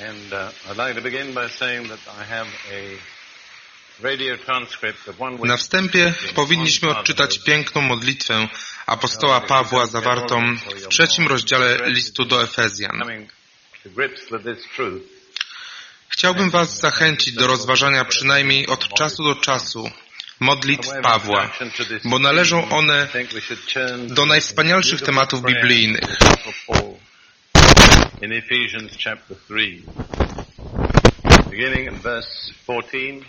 And uh, I'd like to begin by saying that I have a Na wstępie powinniśmy odczytać piękną modlitwę apostoła Pawła zawartą w trzecim rozdziale listu do Efezjan. Chciałbym Was zachęcić do rozważania przynajmniej od czasu do czasu modlitw Pawła, bo należą one do najwspanialszych tematów biblijnych. In Ephesians chapter 3. Beginning at verse 14.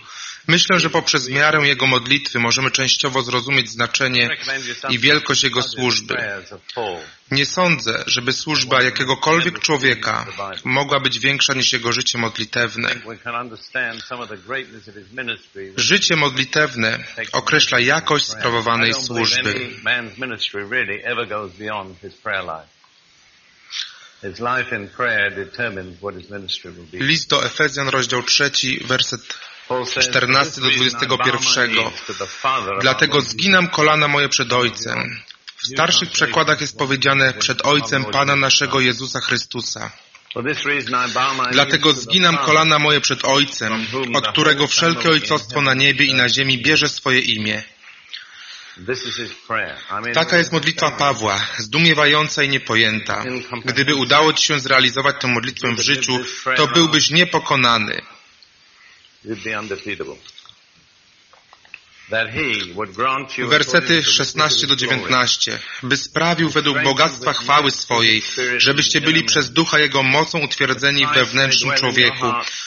Myślę, że poprzez miarę jego modlitwy możemy częściowo zrozumieć znaczenie i wielkość jego służby. Nie sądzę, żeby służba jakiegokolwiek człowieka mogła być większa niż jego życie modlitewne. Życie modlitewne określa jakość sprawowanej służby. List do Efezjan, rozdział 3, werset Paul says, 14 do "For this reason I bow my 21. knees to the Father of Dlatego zginam kolana moje przed Ojcem. W starszych przekładach jest powiedziane przed Ojcem Pana naszego Jezusa Chrystusa. Dlatego zginam kolana moje przed Ojcem, od którego wszelkie ojcostwo na niebie i na ziemi bierze swoje imię. This is his prayer. I mean, Taka jest modlitwa Pawła, zdumiewająca i niepojęta. Gdyby udało Ci się zrealizować tę modlitwę w życiu, to byłbyś niepokonany. Wersety 16 do 19. By sprawił według bogactwa chwały swojej, żebyście byli przez ducha Jego mocą utwierdzeni w wewnętrznym człowieku,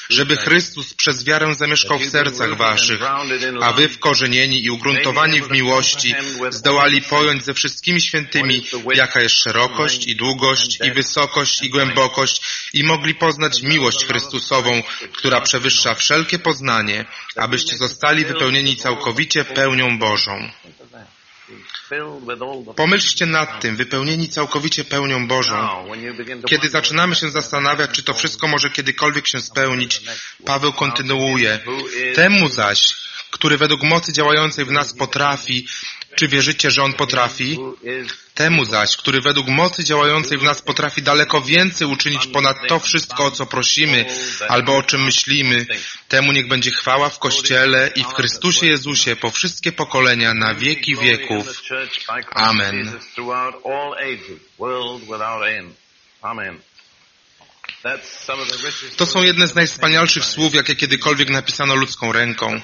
żeby Chrystus przez wiarę zamieszkał w sercach waszych, a wy wkorzenieni i ugruntowani w miłości zdołali pojąć ze wszystkimi świętymi, jaka jest szerokość i długość i wysokość i głębokość i mogli poznać miłość Chrystusową, która przewyższa wszelkie poznanie, abyście zostali wypełnieni całkowicie pełnią Bożą. Pomyślcie nad tym, wypełnieni całkowicie pełnią Bożą. Kiedy zaczynamy się zastanawiać, czy to wszystko może kiedykolwiek się spełnić, Paweł kontynuuje. Temu zaś, który według mocy działającej w nas potrafi, czy wierzycie, że On potrafi? Temu zaś, który według mocy działającej w nas potrafi daleko więcej uczynić ponad to wszystko, o co prosimy, albo o czym myślimy, temu niech będzie chwała w Kościele i w Chrystusie Jezusie po wszystkie pokolenia na wieki wieków. Amen. Amen. To są jedne z najwspanialszych słów, jakie kiedykolwiek napisano ludzką ręką.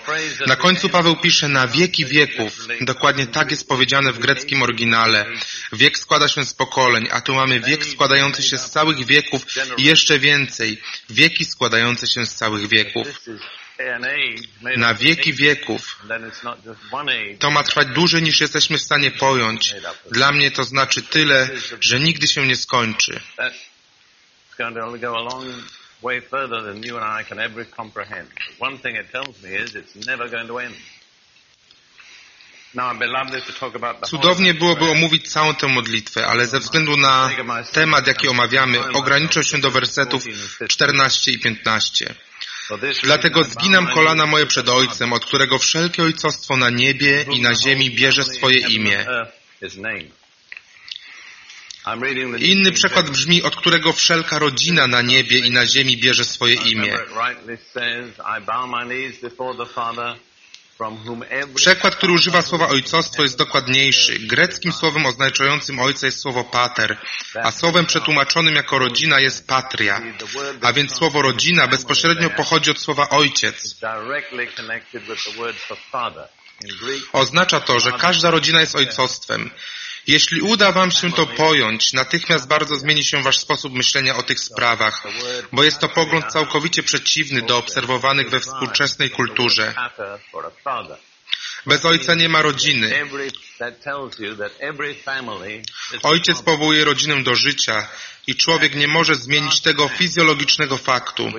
Na końcu Paweł pisze na wieki wieków. Dokładnie tak jest powiedziane w greckim oryginale. Wiek składa się z pokoleń, a tu mamy wiek składający się z całych wieków i jeszcze więcej. Wieki składające się z całych wieków. Na wieki wieków. To ma trwać dłużej niż jesteśmy w stanie pojąć. Dla mnie to znaczy tyle, że nigdy się nie skończy. Going to go a long way further than you and I can ever comprehend. One thing it tells me is it's never going to end. Cudownie byłoby omówić całą tę modlitwę, ale ze względu na temat, jaki omawiamy, ograniczę się do wersetów 14 i 15. Dlatego zginam kolana moje przed Ojcem, od którego wszelkie ojcostwo na niebie i na ziemi bierze swoje imię. Inny przekład brzmi, od którego wszelka rodzina na niebie i na ziemi bierze swoje imię. Przekład, który używa słowa ojcostwo jest dokładniejszy. Greckim słowem oznaczającym ojca jest słowo pater, a słowem przetłumaczonym jako rodzina jest patria. A więc słowo rodzina bezpośrednio pochodzi od słowa ojciec. Oznacza to, że każda rodzina jest ojcostwem. Jeśli uda Wam się to pojąć, natychmiast bardzo zmieni się Wasz sposób myślenia o tych sprawach, bo jest to pogląd całkowicie przeciwny do obserwowanych we współczesnej kulturze. Bez ojca nie ma rodziny. Ojciec powołuje rodzinę do życia i człowiek nie może zmienić tego fizjologicznego faktu.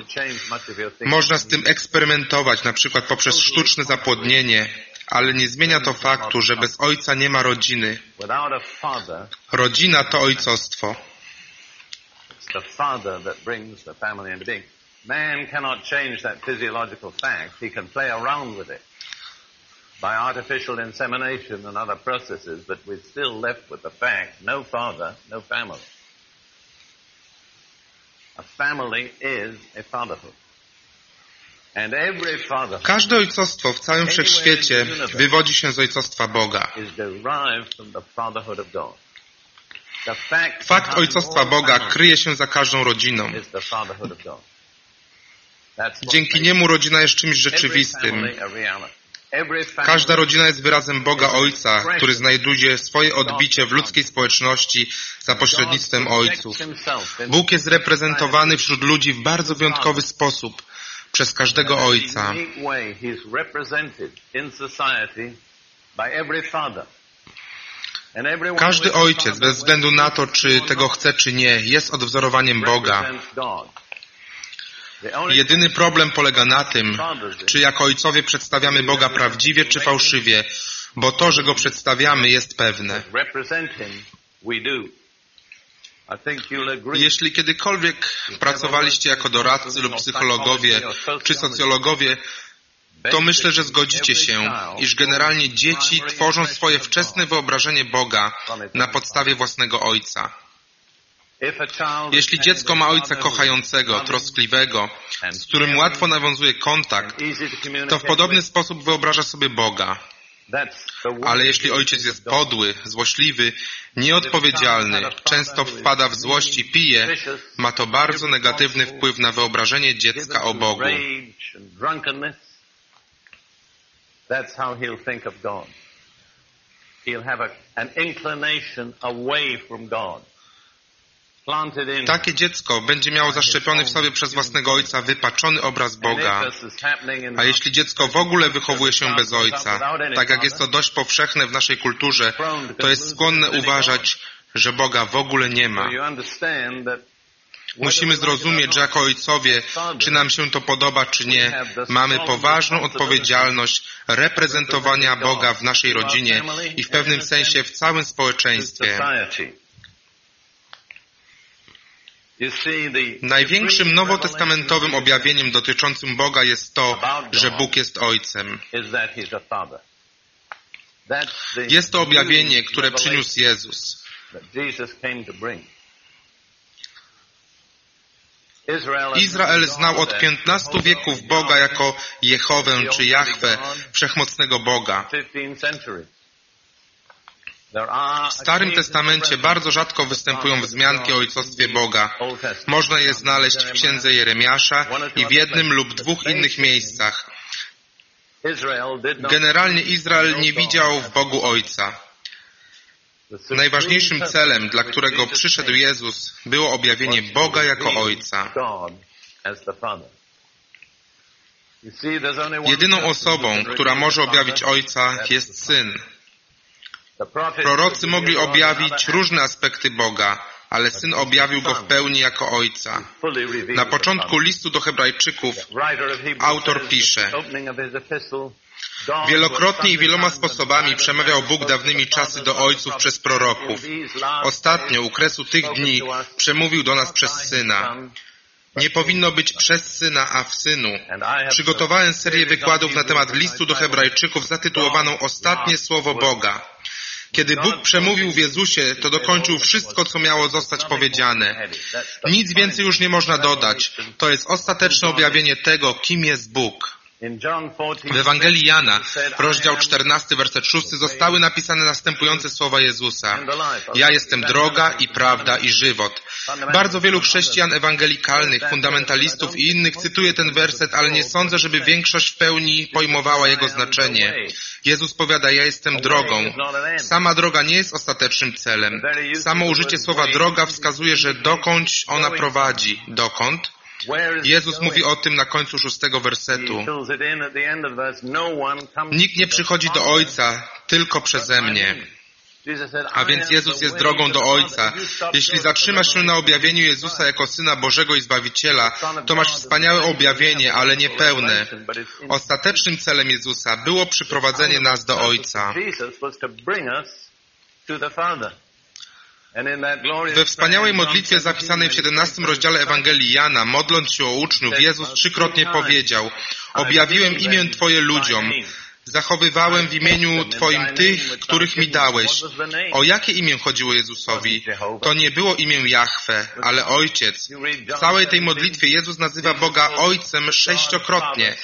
Można z tym eksperymentować, na przykład poprzez sztuczne zapłodnienie, ale nie zmienia to faktu, że bez ojca nie ma rodziny. Rodzina to ojcostwo. Man cannot change that physiological fact. He can play around with it by artificial insemination and other processes, but we're still left with the fact no father, no family. Każde ojcostwo w całym wszechświecie wywodzi się z ojcostwa Boga. Fakt ojcostwa Boga kryje się za każdą rodziną. Dzięki niemu rodzina jest czymś rzeczywistym. Każda rodzina jest wyrazem Boga Ojca, który znajduje swoje odbicie w ludzkiej społeczności za pośrednictwem ojców. Bóg jest reprezentowany wśród ludzi w bardzo wyjątkowy sposób przez każdego ojca. Każdy ojciec, bez względu na to, czy tego chce, czy nie, jest odwzorowaniem Boga. Jedyny problem polega na tym, czy jako ojcowie przedstawiamy Boga prawdziwie czy fałszywie, bo to, że Go przedstawiamy jest pewne. Jeśli kiedykolwiek pracowaliście jako doradcy lub psychologowie czy socjologowie, to myślę, że zgodzicie się, iż generalnie dzieci tworzą swoje wczesne wyobrażenie Boga na podstawie własnego ojca. Jeśli dziecko ma ojca kochającego, troskliwego, z którym łatwo nawiązuje kontakt, to w podobny sposób wyobraża sobie Boga. Ale jeśli ojciec jest podły, złośliwy, nieodpowiedzialny, często wpada w złość i pije, ma to bardzo negatywny wpływ na wyobrażenie dziecka o Bogu. He'll have an inclination away from God. Takie dziecko będzie miało zaszczepiony w sobie przez własnego ojca wypaczony obraz Boga. A jeśli dziecko w ogóle wychowuje się bez ojca, tak jak jest to dość powszechne w naszej kulturze, to jest skłonne uważać, że Boga w ogóle nie ma. Musimy zrozumieć, że jako ojcowie, czy nam się to podoba, czy nie, mamy poważną odpowiedzialność reprezentowania Boga w naszej rodzinie i w pewnym sensie w całym społeczeństwie. Największym nowotestamentowym objawieniem dotyczącym Boga jest to, że Bóg jest Ojcem. Jest to objawienie, które przyniósł Jezus. Izrael znał od 15 wieków Boga jako Jehowę czy Jahwe, wszechmocnego Boga. W Starym Testamencie bardzo rzadko występują wzmianki o ojcostwie Boga. Można je znaleźć w księdze Jeremiasza i w jednym lub dwóch innych miejscach. Generalnie Izrael nie widział w Bogu Ojca. Najważniejszym celem, dla którego przyszedł Jezus, było objawienie Boga jako Ojca. Jedyną osobą, która może objawić Ojca, jest Syn. Prorocy mogli objawić różne aspekty Boga, ale Syn objawił Go w pełni jako Ojca. Na początku listu do Hebrajczyków autor pisze Wielokrotnie i wieloma sposobami przemawiał Bóg dawnymi czasy do ojców przez proroków. Ostatnio, u kresu tych dni, przemówił do nas przez Syna. Nie powinno być przez Syna, a w Synu. Przygotowałem serię wykładów na temat listu do Hebrajczyków zatytułowaną Ostatnie Słowo Boga. Kiedy Bóg przemówił w Jezusie, to dokończył wszystko, co miało zostać powiedziane. Nic więcej już nie można dodać. To jest ostateczne objawienie tego, kim jest Bóg. W Ewangelii Jana, rozdział 14, werset 6, zostały napisane następujące słowa Jezusa. Ja jestem droga i prawda i żywot. Bardzo wielu chrześcijan ewangelikalnych, fundamentalistów i innych cytuje ten werset, ale nie sądzę, żeby większość w pełni pojmowała jego znaczenie. Jezus powiada, ja jestem drogą. Sama droga nie jest ostatecznym celem. Samo użycie słowa droga wskazuje, że dokądś ona prowadzi. Dokąd? Jezus mówi o tym na końcu szóstego wersetu. No Nikt nie przychodzi do Ojca tylko przeze mnie. A więc Jezus jest drogą do Ojca. Jeśli zatrzymasz się na objawieniu Jezusa jako Syna Bożego i Zbawiciela, to masz wspaniałe objawienie, ale niepełne. Ostatecznym celem Jezusa było przyprowadzenie nas do Ojca. We wspaniałej modlitwie zapisanej w 17 rozdziale Ewangelii Jana, modląc się o uczniów, Jezus trzykrotnie powiedział, objawiłem imię Twoje ludziom, Zachowywałem w imieniu Twoim tych, których mi dałeś. O jakie imię chodziło Jezusowi? To nie było imię Jahwe, ale Ojciec. W całej tej modlitwie Jezus nazywa Boga Ojcem sześciokrotnie.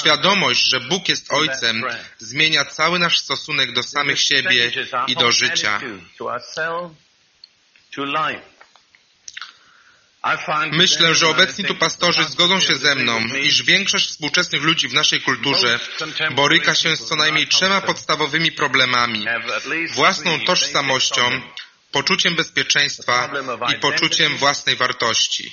Świadomość, że Bóg jest Ojcem, zmienia cały nasz stosunek do samych siebie i do życia. Myślę, że obecni tu pastorzy zgodzą się ze mną, iż większość współczesnych ludzi w naszej kulturze boryka się z co najmniej trzema podstawowymi problemami. Własną tożsamością, poczuciem bezpieczeństwa i poczuciem własnej wartości.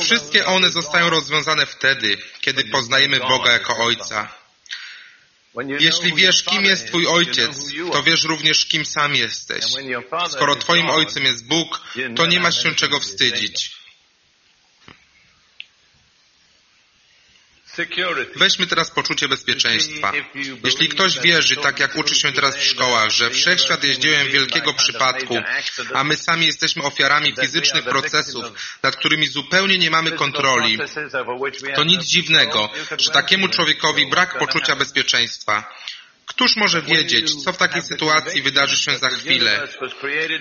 Wszystkie one zostają rozwiązane wtedy, kiedy poznajemy Boga jako Ojca. Jeśli wiesz, kim jest Twój ojciec, to wiesz również, kim sam jesteś. Skoro Twoim ojcem jest Bóg, to nie masz się czego wstydzić. Weźmy teraz poczucie bezpieczeństwa. Jeśli ktoś wierzy, tak jak uczy się teraz w szkołach, że wszechświat jest dziełem wielkiego przypadku, a my sami jesteśmy ofiarami fizycznych procesów, nad którymi zupełnie nie mamy kontroli, to nic dziwnego, że takiemu człowiekowi brak poczucia bezpieczeństwa. Któż może wiedzieć, co w takiej sytuacji wydarzy się za chwilę?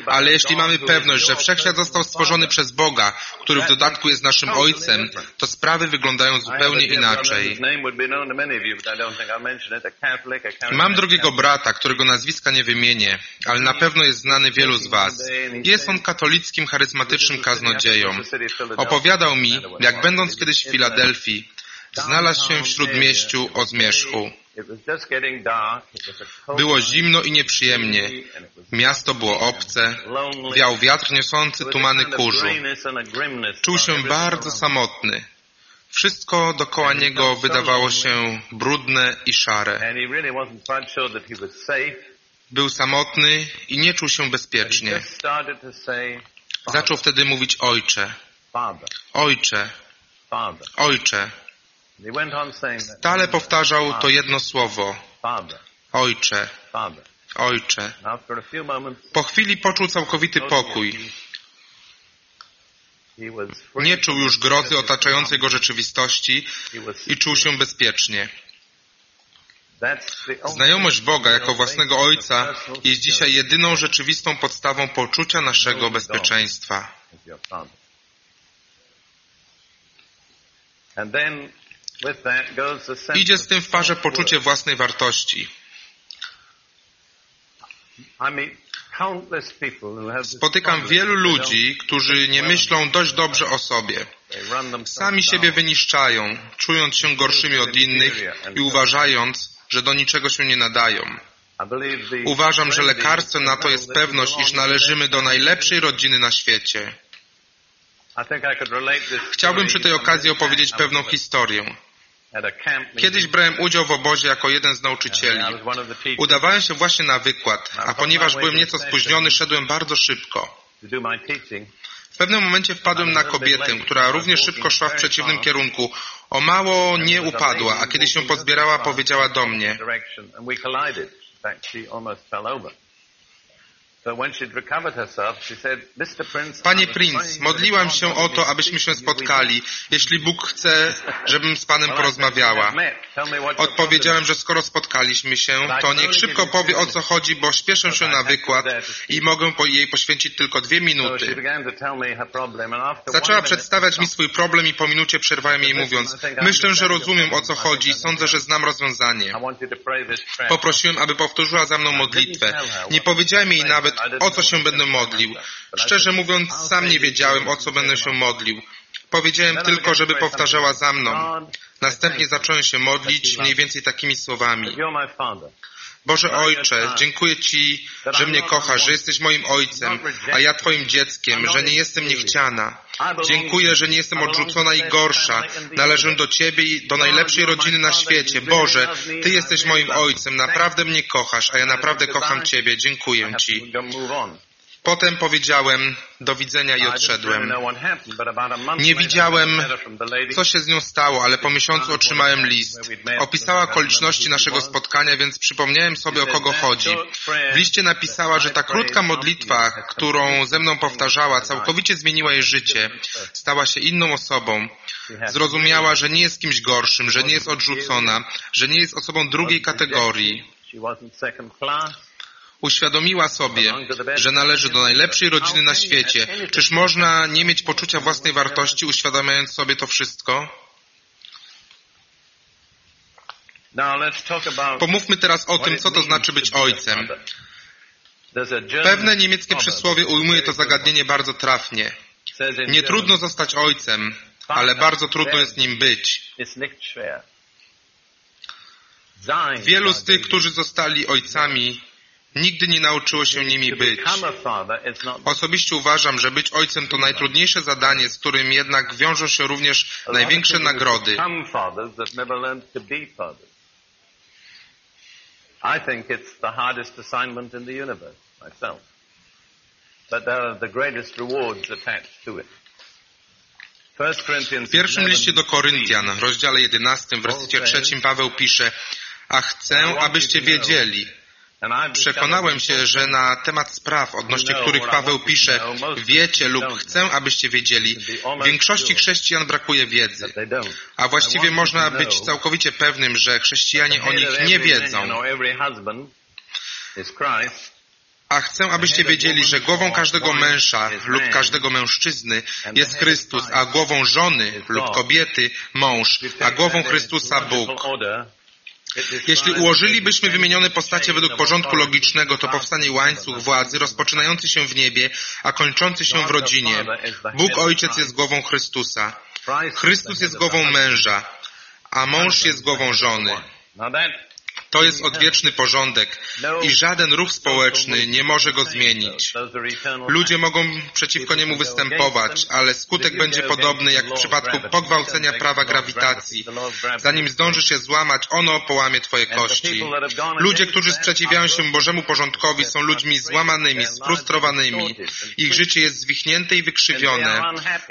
Ale jeśli mamy pewność, że wszechświat został stworzony przez Boga, który w dodatku jest naszym Ojcem, to sprawy wyglądają zupełnie inaczej. Mam drugiego brata, którego nazwiska nie wymienię, ale na pewno jest znany wielu z Was. Jest on katolickim, charyzmatycznym kaznodzieją. Opowiadał mi, jak będąc kiedyś w Filadelfii, znalazł się w śródmieściu o zmierzchu. Było zimno i nieprzyjemnie. Miasto było obce. Wiał wiatr niosący tumany kurzu. Czuł się bardzo samotny. Wszystko dokoła niego wydawało się brudne i szare. Był samotny i nie czuł się bezpiecznie. Zaczął wtedy mówić Ojcze. Ojcze. Ojcze. Stale powtarzał to jedno słowo. Ojcze. Ojcze. Po chwili poczuł całkowity pokój. Nie czuł już grozy otaczającej go rzeczywistości i czuł się bezpiecznie. Znajomość Boga jako własnego Ojca jest dzisiaj jedyną rzeczywistą podstawą poczucia naszego bezpieczeństwa. Idzie z tym w parze poczucie własnej wartości. Spotykam wielu ludzi, którzy nie myślą dość dobrze o sobie. Sami siebie wyniszczają, czując się gorszymi od innych i uważając, że do niczego się nie nadają. Uważam, że lekarstwem na to jest pewność, iż należymy do najlepszej rodziny na świecie. Chciałbym przy tej okazji opowiedzieć pewną historię. Kiedyś brałem udział w obozie jako jeden z nauczycieli. Udawałem się właśnie na wykład, a ponieważ byłem nieco spóźniony, szedłem bardzo szybko. W pewnym momencie wpadłem na kobietę, która również szybko szła w przeciwnym kierunku. O mało nie upadła, a kiedy się pozbierała, powiedziała do mnie. Panie Prince, modliłam się o to, abyśmy się spotkali. Jeśli Bóg chce, żebym z Panem porozmawiała. Odpowiedziałem, że skoro spotkaliśmy się, to niech szybko powie o co chodzi, bo śpieszę się na wykład i mogę jej poświęcić tylko dwie minuty. Zaczęła przedstawiać mi swój problem i po minucie przerwałem jej mówiąc, myślę, że rozumiem o co chodzi i sądzę, że znam rozwiązanie. Poprosiłem, aby powtórzyła za mną modlitwę. Nie powiedziałem jej nawet, o co się będę modlił. Szczerze mówiąc, sam nie wiedziałem, o co będę się modlił. Powiedziałem tylko, żeby powtarzała za mną. Następnie zacząłem się modlić mniej więcej takimi słowami. Boże Ojcze, dziękuję Ci, że mnie kochasz, że jesteś moim Ojcem, a ja Twoim dzieckiem, że nie jestem niechciana. Dziękuję, że nie jestem odrzucona i gorsza. Należę do Ciebie i do najlepszej rodziny na świecie. Boże, Ty jesteś moim Ojcem, naprawdę mnie kochasz, a ja naprawdę kocham Ciebie. Dziękuję Ci. Potem powiedziałem do widzenia i odszedłem. Nie widziałem, co się z nią stało, ale po miesiącu otrzymałem list. Opisała okoliczności naszego spotkania, więc przypomniałem sobie, o kogo chodzi. W liście napisała, że ta krótka modlitwa, którą ze mną powtarzała, całkowicie zmieniła jej życie. Stała się inną osobą. Zrozumiała, że nie jest kimś gorszym, że nie jest odrzucona, że nie jest osobą drugiej kategorii. Uświadomiła sobie, że należy do najlepszej rodziny na świecie. Czyż można nie mieć poczucia własnej wartości, uświadamiając sobie to wszystko? Pomówmy teraz o tym, co to znaczy być ojcem. Pewne niemieckie przysłowie ujmuje to zagadnienie bardzo trafnie. Nie trudno zostać ojcem, ale bardzo trudno jest nim być. Wielu z tych, którzy zostali ojcami, nigdy nie nauczyło się nimi być. Osobiście uważam, że być ojcem to najtrudniejsze zadanie, z którym jednak wiążą się również największe nagrody. I think it's the hardest assignment in the universe myself. But there are the greatest rewards attached to it. W pierwszym liście do Koryntian, rozdziale 11, w wersecie 3 Paweł pisze, a chcę, abyście wiedzieli, Przekonałem się, że na temat spraw, odnośnie których Paweł pisze, wiecie lub chcę, abyście wiedzieli, w większości chrześcijan brakuje wiedzy. A właściwie można być całkowicie pewnym, że chrześcijanie o nich nie wiedzą. A chcę, abyście wiedzieli, że głową każdego męża lub każdego mężczyzny jest Chrystus, a głową żony lub kobiety mąż, a głową Chrystusa Bóg. Jeśli ułożylibyśmy wymienione postacie według porządku logicznego, to powstanie łańcuch władzy rozpoczynający się w niebie, a kończący się w rodzinie. Bóg Ojciec jest głową Chrystusa. Chrystus jest głową męża, a mąż jest głową żony. To jest odwieczny porządek i żaden ruch społeczny nie może go zmienić. Ludzie mogą przeciwko niemu występować, ale skutek będzie podobny jak w przypadku pogwałcenia prawa grawitacji. Zanim zdążysz je złamać, ono połamie twoje kości. Ludzie, którzy sprzeciwiają się Bożemu porządkowi są ludźmi złamanymi, sfrustrowanymi. Ich życie jest zwichnięte i wykrzywione.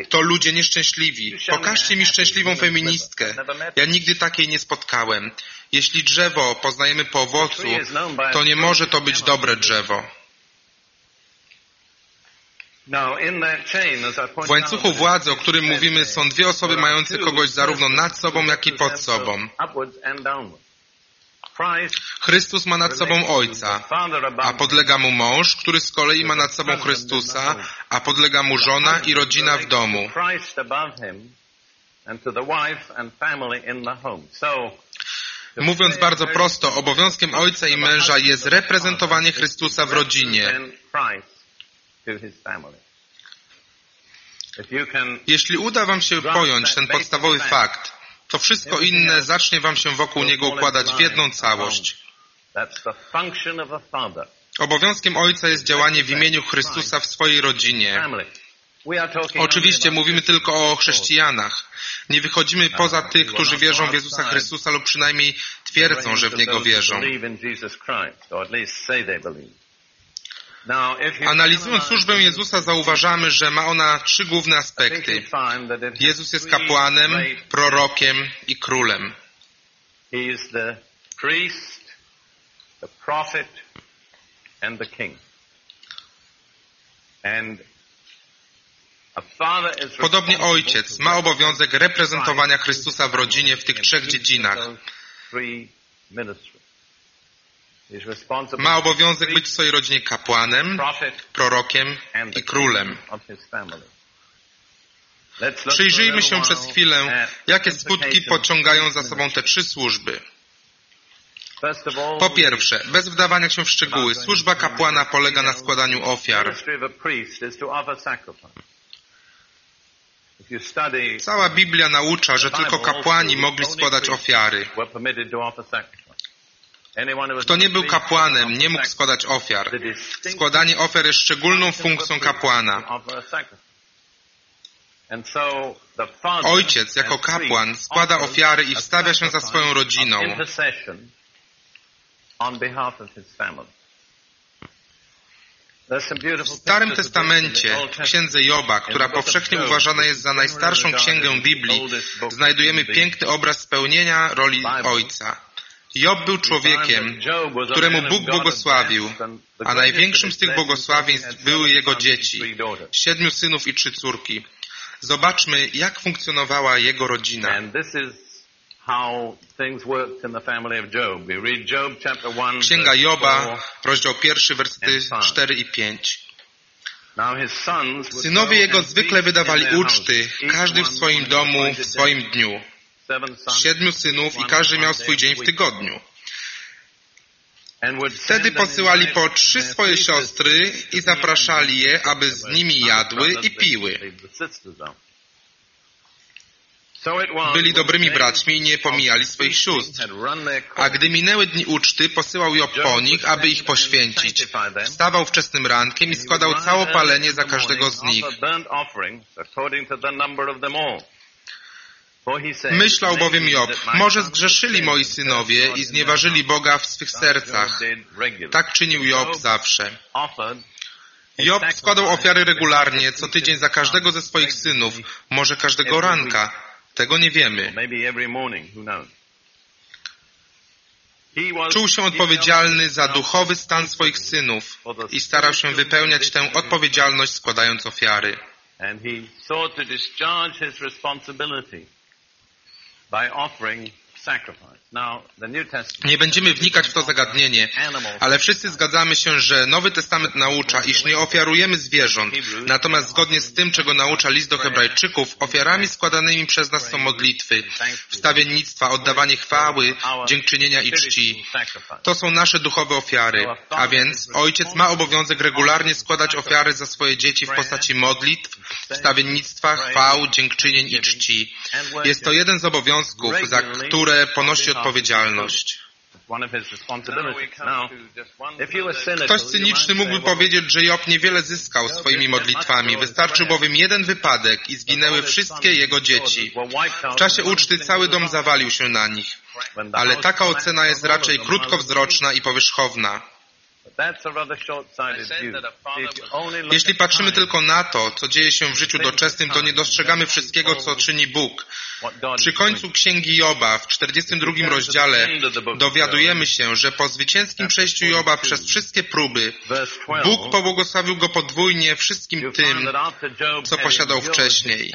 To ludzie nieszczęśliwi. Pokażcie mi szczęśliwą feministkę. Ja nigdy takiej nie spotkałem. Jeśli drzewo poznajemy po owocu, to nie może to być dobre drzewo. W łańcuchu władzy, o którym mówimy, są dwie osoby mające kogoś zarówno nad sobą, jak i pod sobą. Chrystus ma nad sobą Ojca, a podlega mu mąż, który z kolei ma nad sobą Chrystusa, a podlega mu żona i rodzina w domu. Mówiąc bardzo prosto, obowiązkiem ojca i męża jest reprezentowanie Chrystusa w rodzinie. Jeśli uda Wam się pojąć ten podstawowy fakt, to wszystko inne zacznie Wam się wokół niego układać w jedną całość. Obowiązkiem Ojca jest działanie w imieniu Chrystusa w swojej rodzinie. Oczywiście mówimy tylko o chrześcijanach. Nie wychodzimy poza tych, którzy wierzą w Jezusa Chrystusa lub przynajmniej twierdzą, że w Niego wierzą. Analizując służbę Jezusa zauważamy, że ma ona trzy główne aspekty. Jezus jest kapłanem, prorokiem i królem. And Podobnie ojciec ma obowiązek reprezentowania Chrystusa w rodzinie w tych trzech dziedzinach. Ma obowiązek być w swojej rodzinie kapłanem, prorokiem i królem. Przyjrzyjmy się przez chwilę, jakie skutki pociągają za sobą te trzy służby. Po pierwsze, bez wdawania się w szczegóły, służba kapłana polega na składaniu ofiar. Cała Biblia naucza, że tylko kapłani mogli składać ofiary. Kto nie był kapłanem, nie mógł składać ofiar. Składanie ofiar jest szczególną funkcją kapłana. Ojciec jako kapłan składa ofiary i wstawia się za swoją rodziną. W Starym Testamencie, w Księdze Joba, która powszechnie uważana jest za najstarszą księgę Biblii, znajdujemy piękny obraz spełnienia roli ojca. Job był człowiekiem, któremu Bóg błogosławił, a największym z tych błogosławieństw były jego dzieci, siedmiu synów i trzy córki. Zobaczmy, jak funkcjonowała jego rodzina. Księga Joba, rozdział pierwszy, wersety 4 i 5. Synowie jego zwykle wydawali uczty, każdy w swoim domu, w swoim dniu. Siedmiu synów i każdy miał swój dzień w tygodniu. Wtedy posyłali po trzy swoje siostry i zapraszali je, aby z nimi jadły i piły. Byli dobrymi braćmi i nie pomijali swoich sióstr. A gdy minęły dni uczty, posyłał Job po nich, aby ich poświęcić. Wstawał wczesnym rankiem i składał całopalenie za każdego z nich. Myślał bowiem Job, może zgrzeszyli moi synowie i znieważyli Boga w swych sercach. Tak czynił Job zawsze. Job składał ofiary regularnie, co tydzień za każdego ze swoich synów, może każdego ranka. Tego nie wiemy. Czuł się odpowiedzialny za duchowy stan swoich synów i starał się wypełniać tę odpowiedzialność składając ofiary. by offering Nie będziemy wnikać w to zagadnienie, ale wszyscy zgadzamy się, że Nowy Testament naucza, iż nie ofiarujemy zwierząt. Natomiast zgodnie z tym, czego naucza list do Hebrajczyków, ofiarami składanymi przez nas są modlitwy, wstawiennictwa, oddawanie chwały, dziękczynienia i czci. To są nasze duchowe ofiary. A więc Ojciec ma obowiązek regularnie składać ofiary za swoje dzieci w postaci modlitw, wstawiennictwa, chwał, dziękczynień i czci. Jest to jeden z obowiązków, za który które ponosi odpowiedzialność. Ktoś cyniczny mógłby powiedzieć, że Job niewiele zyskał swoimi modlitwami. Wystarczył bowiem jeden wypadek i zginęły wszystkie jego dzieci. W czasie uczty cały dom zawalił się na nich. Ale taka ocena jest raczej krótkowzroczna i powierzchowna. Jeśli patrzymy tylko na to, co dzieje się w życiu doczesnym, to nie dostrzegamy wszystkiego, co czyni Bóg. Przy końcu Księgi Joba w 42 rozdziale dowiadujemy się, że po zwycięskim przejściu Joba przez wszystkie próby Bóg pobłogosławił go podwójnie wszystkim tym, co posiadał wcześniej.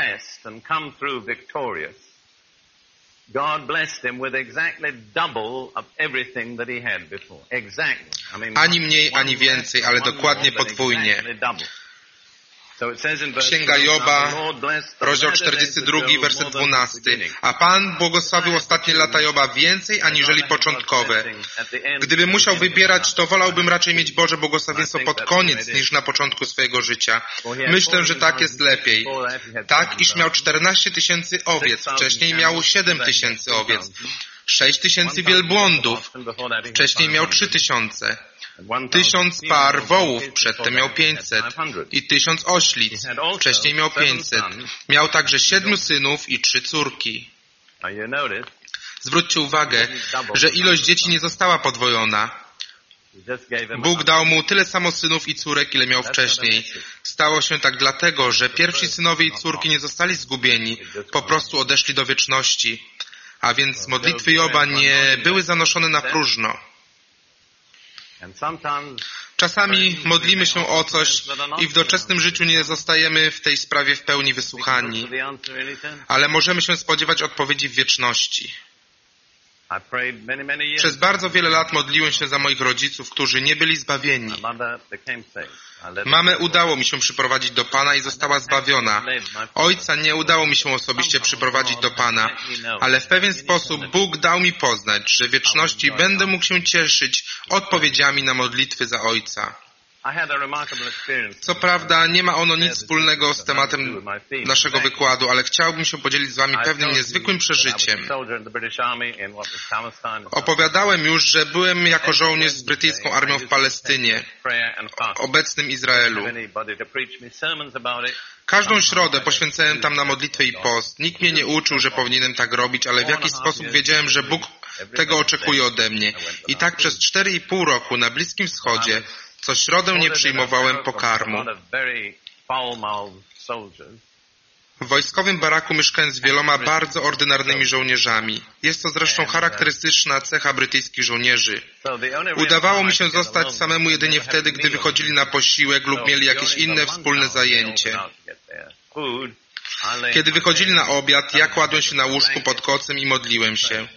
Ani mniej, ani więcej, ale dokładnie podwójnie. Księga Joba, rozdział 42, werset 12. A Pan błogosławił ostatnie lata Joba więcej aniżeli początkowe. Gdybym musiał wybierać, to wolałbym raczej mieć Boże błogosławieństwo pod koniec niż na początku swojego życia. Myślę, że tak jest lepiej. Tak, iż miał 14 tysięcy owiec, wcześniej miał 7 tysięcy owiec. 6 tysięcy wielbłądów, wcześniej miał 3 tysiące. Tysiąc par wołów, przedtem miał pięćset i tysiąc oślic, wcześniej miał pięćset. Miał także siedmiu synów i trzy córki. Zwróćcie uwagę, że ilość dzieci nie została podwojona. Bóg dał mu tyle samo synów i córek, ile miał wcześniej. Stało się tak dlatego, że pierwsi synowie i córki nie zostali zgubieni, po prostu odeszli do wieczności. A więc modlitwy Joba nie były zanoszone na próżno. Czasami modlimy się o coś i w doczesnym życiu nie zostajemy w tej sprawie w pełni wysłuchani, ale możemy się spodziewać odpowiedzi w wieczności. Przez bardzo wiele lat modliłem się za moich rodziców, którzy nie byli zbawieni. Mamę udało mi się przyprowadzić do Pana i została zbawiona. Ojca nie udało mi się osobiście przyprowadzić do Pana, ale w pewien sposób Bóg dał mi poznać, że w wieczności będę mógł się cieszyć odpowiedziami na modlitwy za Ojca. Co prawda nie ma ono nic wspólnego z tematem naszego wykładu, ale chciałbym się podzielić z Wami pewnym niezwykłym przeżyciem. Opowiadałem już, że byłem jako żołnierz z brytyjską armią w Palestynie, obecnym Izraelu. Każdą środę poświęcałem tam na modlitwę i post. Nikt mnie nie uczył, że powinienem tak robić, ale w jakiś sposób wiedziałem, że Bóg tego oczekuje ode mnie. I tak przez cztery i pół roku na Bliskim Wschodzie Co środę nie przyjmowałem pokarmu. W wojskowym baraku mieszkałem z wieloma bardzo ordynarnymi żołnierzami. Jest to zresztą charakterystyczna cecha brytyjskich żołnierzy. Udawało mi się zostać samemu jedynie wtedy, gdy wychodzili na posiłek lub mieli jakieś inne wspólne zajęcie. Kiedy wychodzili na obiad, ja kładłem się na łóżku pod kocem i modliłem się.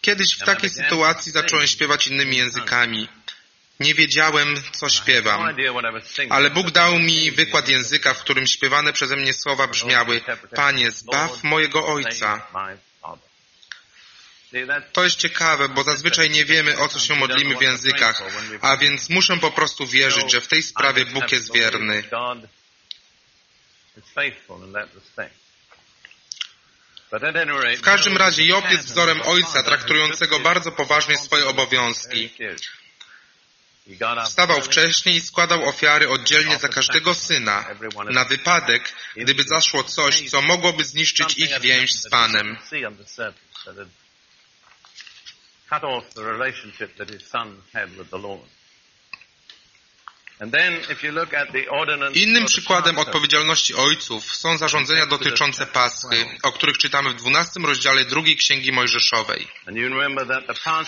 Kiedyś w takiej sytuacji zacząłem śpiewać innymi językami. Nie wiedziałem, co śpiewam, ale Bóg dał mi wykład języka, w którym śpiewane przeze mnie słowa brzmiały Panie, zbaw mojego Ojca. To jest ciekawe, bo zazwyczaj nie wiemy, o co się modlimy w językach, a więc muszę po prostu wierzyć, że w tej sprawie Bóg jest wierny. W każdym razie Job jest wzorem ojca, traktującego bardzo poważnie swoje obowiązki. Wstawał wcześniej i składał ofiary oddzielnie za każdego syna, na wypadek, gdyby zaszło coś, co mogłoby zniszczyć ich więź z Panem. Cut off the relationship that his son had with the Lord. Innym przykładem odpowiedzialności ojców są zarządzenia dotyczące Paschy, o których czytamy w 12 rozdziale drugiej Księgi Mojżeszowej.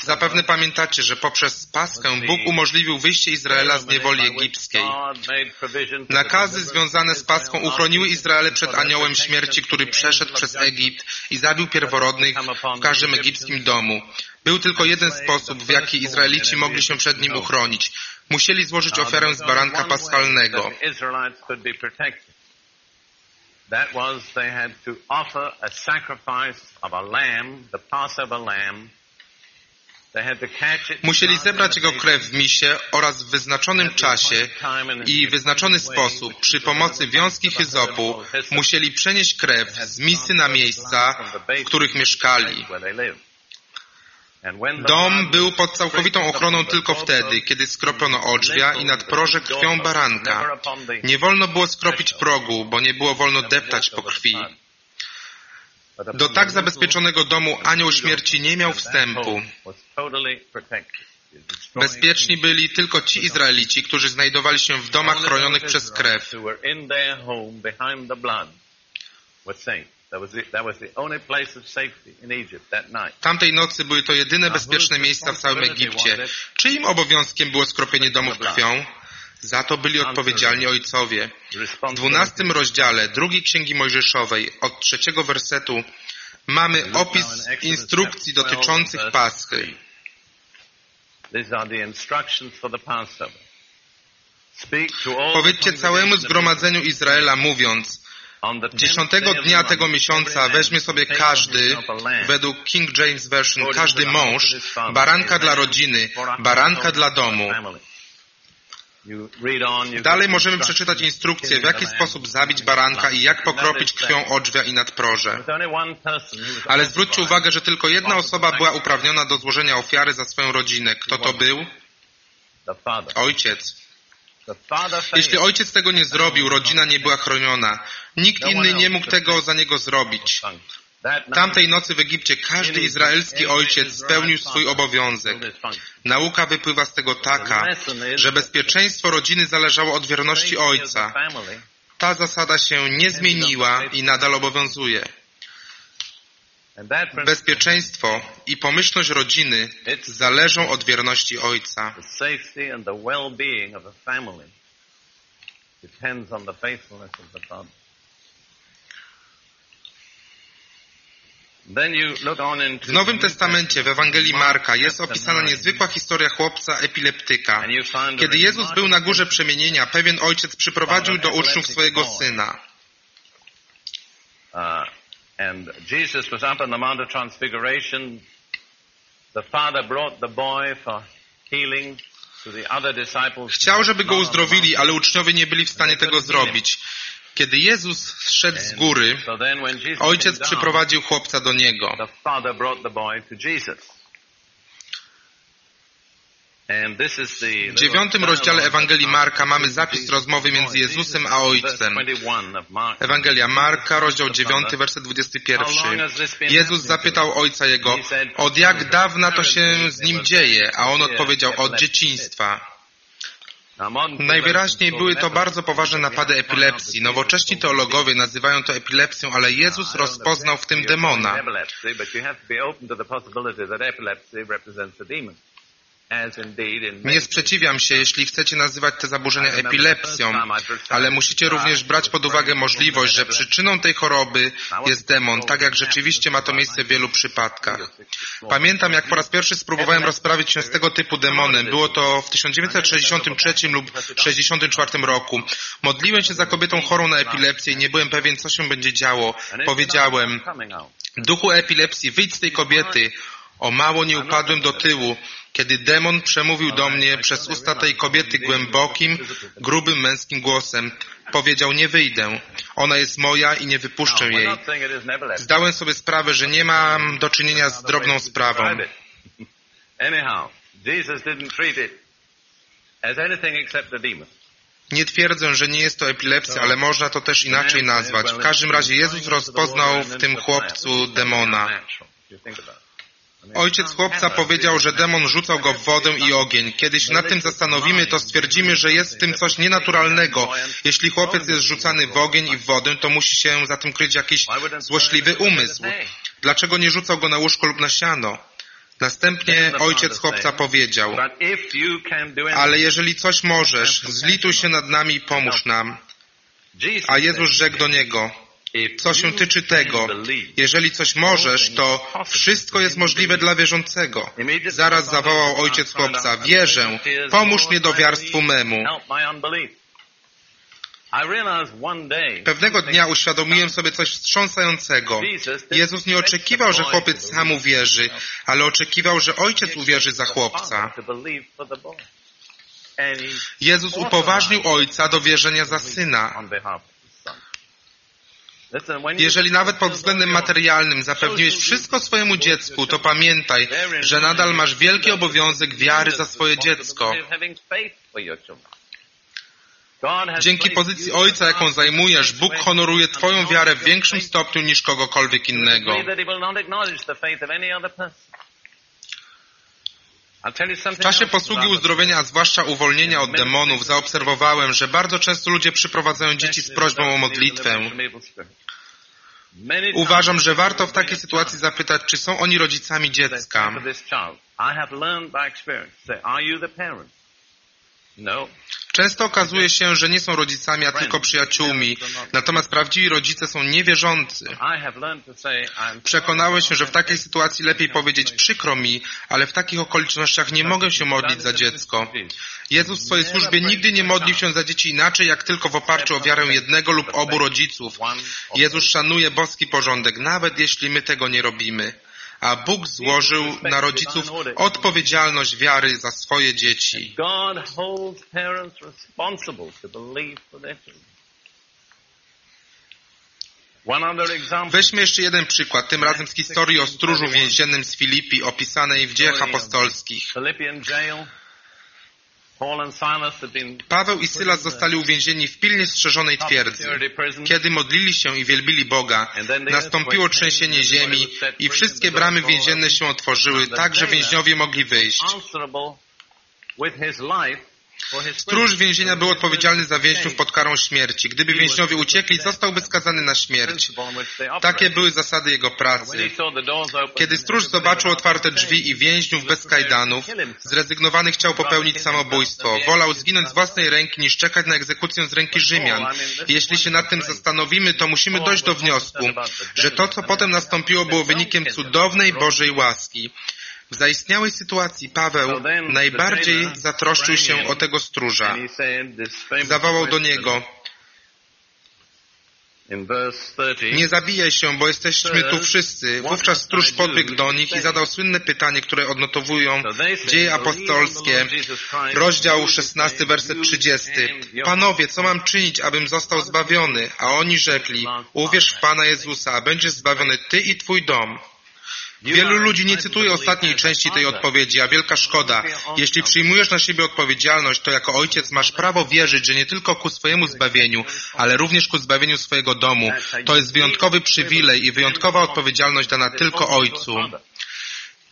Zapewne pamiętacie, że poprzez Paschę Bóg umożliwił wyjście Izraela z niewoli egipskiej. Nakazy związane z Paschą uchroniły Izrael przed aniołem śmierci, który przeszedł przez Egipt i zabił pierworodnych w każdym egipskim domu. Był tylko jeden sposób, w jaki Izraelici mogli się przed nim uchronić. Musieli złożyć ofiarę z baranka paschalnego. That was, they had to offer a sacrifice of a lamb, the Passover lamb, Musieli zebrać jego krew w misie oraz w wyznaczonym czasie i wyznaczony sposób przy pomocy wiązki hyzopu musieli przenieść krew z misy na miejsca, w których mieszkali. Dom był pod całkowitą ochroną tylko wtedy, kiedy skropiono odrzwia i nadproże krwią baranka. Nie wolno było skropić progu, bo nie było wolno deptać po krwi. Do tak zabezpieczonego domu anioł śmierci nie miał wstępu. Bezpieczni byli tylko ci Izraelici, którzy znajdowali się w domach chronionych przez krew. Tamtej nocy były to jedyne bezpieczne miejsca w całym Egipcie. Czyim obowiązkiem było skropienie domów krwią? Za to byli odpowiedzialni ojcowie. W dwunastym rozdziale drugiej Księgi Mojżeszowej od trzeciego wersetu mamy opis instrukcji dotyczących Paschy. Powiedzcie całemu zgromadzeniu Izraela mówiąc, Dziesiątego dnia tego miesiąca weźmie sobie każdy, według King James Version, każdy mąż, baranka dla rodziny, baranka dla domu. Dalej możemy przeczytać instrukcję, w jaki sposób zabić baranka i jak pokropić krwią odrzwia i nadproże. Ale zwróćcie uwagę, że tylko jedna osoba była uprawniona do złożenia ofiary za swoją rodzinę. Kto to był? Ojciec. Jeśli ojciec tego nie zrobił, rodzina nie była chroniona. Nikt inny nie mógł tego za niego zrobić. Tamtej nocy w Egipcie każdy izraelski ojciec spełnił swój obowiązek. Nauka wypływa z tego taka, że bezpieczeństwo rodziny zależało od wierności ojca. Ta zasada się nie zmieniła i nadal obowiązuje. Bezpieczeństwo i pomyślność rodziny zależą od wierności ojca. W Nowym Testamencie, w Ewangelii Marka, jest opisana niezwykła historia chłopca epileptyka. Kiedy Jezus był na górze przemienienia, pewien ojciec przyprowadził do uczniów swojego syna. And Jesus was up on the Mount of Transfiguration. The Father brought the boy for healing Chciał, żeby go uzdrowili, ale uczniowie nie byli w stanie tego zrobić. Kiedy Jezus zszedł z góry, ojciec przyprowadził chłopca do niego. W dziewiątym rozdziale Ewangelii Marka mamy zapis rozmowy między Jezusem a Ojcem. Ewangelia Marka, rozdział 9, werset 21. Jezus zapytał Ojca Jego, od jak dawna to się z Nim dzieje? A On odpowiedział, od dzieciństwa. Najwyraźniej były to bardzo poważne napady epilepsji. Nowocześni teologowie nazywają to epilepsją, ale Jezus rozpoznał w tym demona. Nie sprzeciwiam się, jeśli chcecie nazywać te zaburzenia epilepsją, ale musicie również brać pod uwagę możliwość, że przyczyną tej choroby jest demon, tak jak rzeczywiście ma to miejsce w wielu przypadkach. Pamiętam, jak po raz pierwszy spróbowałem rozprawić się z tego typu demonem. Było to w 1963 lub 1964 roku. Modliłem się za kobietą chorą na epilepsję i nie byłem pewien, co się będzie działo. Powiedziałem, duchu epilepsji, wyjdź z tej kobiety. O mało nie upadłem do tyłu kiedy demon przemówił do mnie przez usta tej kobiety głębokim, grubym męskim głosem. Powiedział, nie wyjdę. Ona jest moja i nie wypuszczę jej. Zdałem sobie sprawę, że nie mam do czynienia z drobną sprawą. Nie twierdzę, że nie jest to epilepsja, ale można to też inaczej nazwać. W każdym razie Jezus rozpoznał w tym chłopcu demona. Ojciec chłopca powiedział, że demon rzucał go w wodę i ogień. Kiedy się nad tym zastanowimy, to stwierdzimy, że jest w tym coś nienaturalnego. Jeśli chłopiec jest rzucany w ogień i w wodę, to musi się za tym kryć jakiś złośliwy umysł. Dlaczego nie rzucał go na łóżko lub na siano? Następnie ojciec chłopca powiedział, ale jeżeli coś możesz, zlituj się nad nami i pomóż nam. A Jezus rzekł do niego, co się tyczy tego, jeżeli coś możesz, to wszystko jest możliwe dla wierzącego. Zaraz zawołał ojciec chłopca, wierzę, pomóż niedowiarstwu memu. Pewnego dnia uświadomiłem sobie coś wstrząsającego. Jezus nie oczekiwał, że chłopiec sam uwierzy, ale oczekiwał, że ojciec uwierzy za chłopca. Jezus upoważnił ojca do wierzenia za syna. Jeżeli nawet pod względem materialnym zapewniłeś wszystko swojemu dziecku, to pamiętaj, że nadal masz wielki obowiązek wiary za swoje dziecko. Dzięki pozycji ojca, jaką zajmujesz, Bóg honoruje Twoją wiarę w większym stopniu niż kogokolwiek innego. W czasie posługi uzdrowienia, a zwłaszcza uwolnienia od demonów, zaobserwowałem, że bardzo często ludzie przyprowadzają dzieci z prośbą o modlitwę. Uważam, że warto w takiej sytuacji zapytać, czy są oni rodzicami dziecka. No. Często okazuje się, że nie są rodzicami, a tylko przyjaciółmi. Natomiast prawdziwi rodzice są niewierzący. Przekonałem się, że w takiej sytuacji lepiej powiedzieć przykro mi, ale w takich okolicznościach nie mogę się modlić za dziecko. Jezus w swojej służbie nigdy nie modlił się za dzieci inaczej, jak tylko w oparciu o wiarę jednego lub obu rodziców. Jezus szanuje boski porządek, nawet jeśli my tego nie robimy a Bóg złożył na rodziców odpowiedzialność wiary za swoje dzieci. Weźmy jeszcze jeden przykład, tym razem z historii o stróżu więziennym z Filipi opisanej w dziejach apostolskich. Paweł i Sylas zostali uwięzieni w pilnie strzeżonej twierdzy. Kiedy modlili się i wielbili Boga, nastąpiło trzęsienie ziemi i wszystkie bramy więzienne się otworzyły, tak że więźniowie mogli wyjść. Stróż więzienia był odpowiedzialny za więźniów pod karą śmierci. Gdyby więźniowie uciekli, zostałby skazany na śmierć. Takie były zasady jego pracy. Kiedy stróż zobaczył otwarte drzwi i więźniów bez kajdanów, zrezygnowany chciał popełnić samobójstwo. Wolał zginąć z własnej ręki niż czekać na egzekucję z ręki Rzymian. Jeśli się nad tym zastanowimy, to musimy dojść do wniosku, że to, co potem nastąpiło, było wynikiem cudownej Bożej łaski. W zaistniałej sytuacji Paweł najbardziej zatroszczył się o tego stróża. Zawołał do niego, nie zabijaj się, bo jesteśmy tu wszyscy. Wówczas stróż podbiegł do nich i zadał słynne pytanie, które odnotowują dzieje apostolskie, rozdział 16, werset 30. Panowie, co mam czynić, abym został zbawiony? A oni rzekli, uwierz w Pana Jezusa, a będziesz zbawiony Ty i Twój dom. Wielu ludzi nie cytuje ostatniej części tej odpowiedzi, a wielka szkoda. Jeśli przyjmujesz na siebie odpowiedzialność, to jako ojciec masz prawo wierzyć, że nie tylko ku swojemu zbawieniu, ale również ku zbawieniu swojego domu. To jest wyjątkowy przywilej i wyjątkowa odpowiedzialność dana tylko ojcu.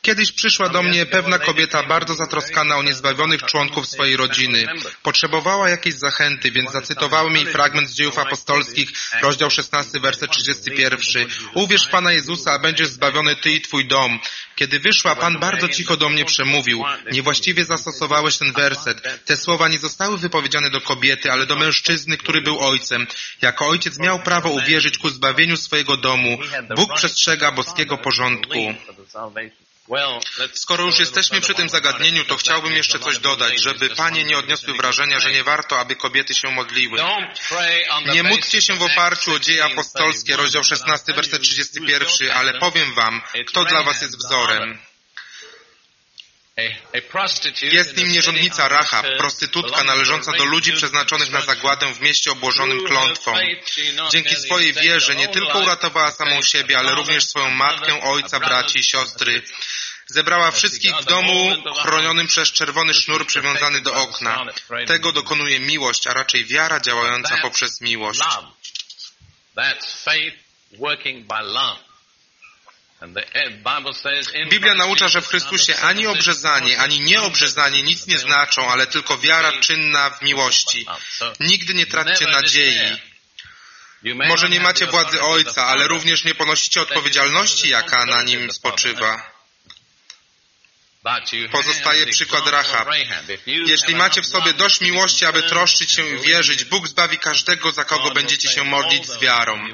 Kiedyś przyszła do mnie pewna kobieta bardzo zatroskana o niezbawionych członków swojej rodziny. Potrzebowała jakiejś zachęty, więc zacytowałem jej fragment z dziejów apostolskich, rozdział 16, werset 31. Uwierz Pana Jezusa, a będziesz zbawiony Ty i Twój dom. Kiedy wyszła, Pan bardzo cicho do mnie przemówił. Niewłaściwie zastosowałeś ten werset. Te słowa nie zostały wypowiedziane do kobiety, ale do mężczyzny, który był ojcem. Jako ojciec miał prawo uwierzyć ku zbawieniu swojego domu. Bóg przestrzega boskiego porządku. Skoro już jesteśmy przy tym zagadnieniu, to chciałbym jeszcze coś dodać, żeby panie nie odniosły wrażenia, że nie warto, aby kobiety się modliły. Nie módlcie się w oparciu o dzieje apostolskie, rozdział 16, werset 31, ale powiem wam, kto dla was jest wzorem. Jest nim nierządnica Rahab, prostytutka należąca do ludzi przeznaczonych na zagładę w mieście obłożonym klątwą. Dzięki swojej wierze nie tylko uratowała samą siebie, ale również swoją matkę, ojca, braci i siostry. Zebrała wszystkich w domu chronionym przez czerwony sznur przywiązany do okna. Tego dokonuje miłość, a raczej wiara działająca poprzez miłość. Biblia naucza, że w Chrystusie ani obrzezanie, ani nieobrzezanie nic nie znaczą, ale tylko wiara czynna w miłości. Nigdy nie traćcie nadziei. Może nie macie władzy Ojca, ale również nie ponosicie odpowiedzialności, jaka na nim spoczywa. Pozostaje przykład Rahab. Jeśli macie w sobie dość miłości, aby troszczyć się i wierzyć, Bóg zbawi każdego, za kogo będziecie się modlić z wiarą.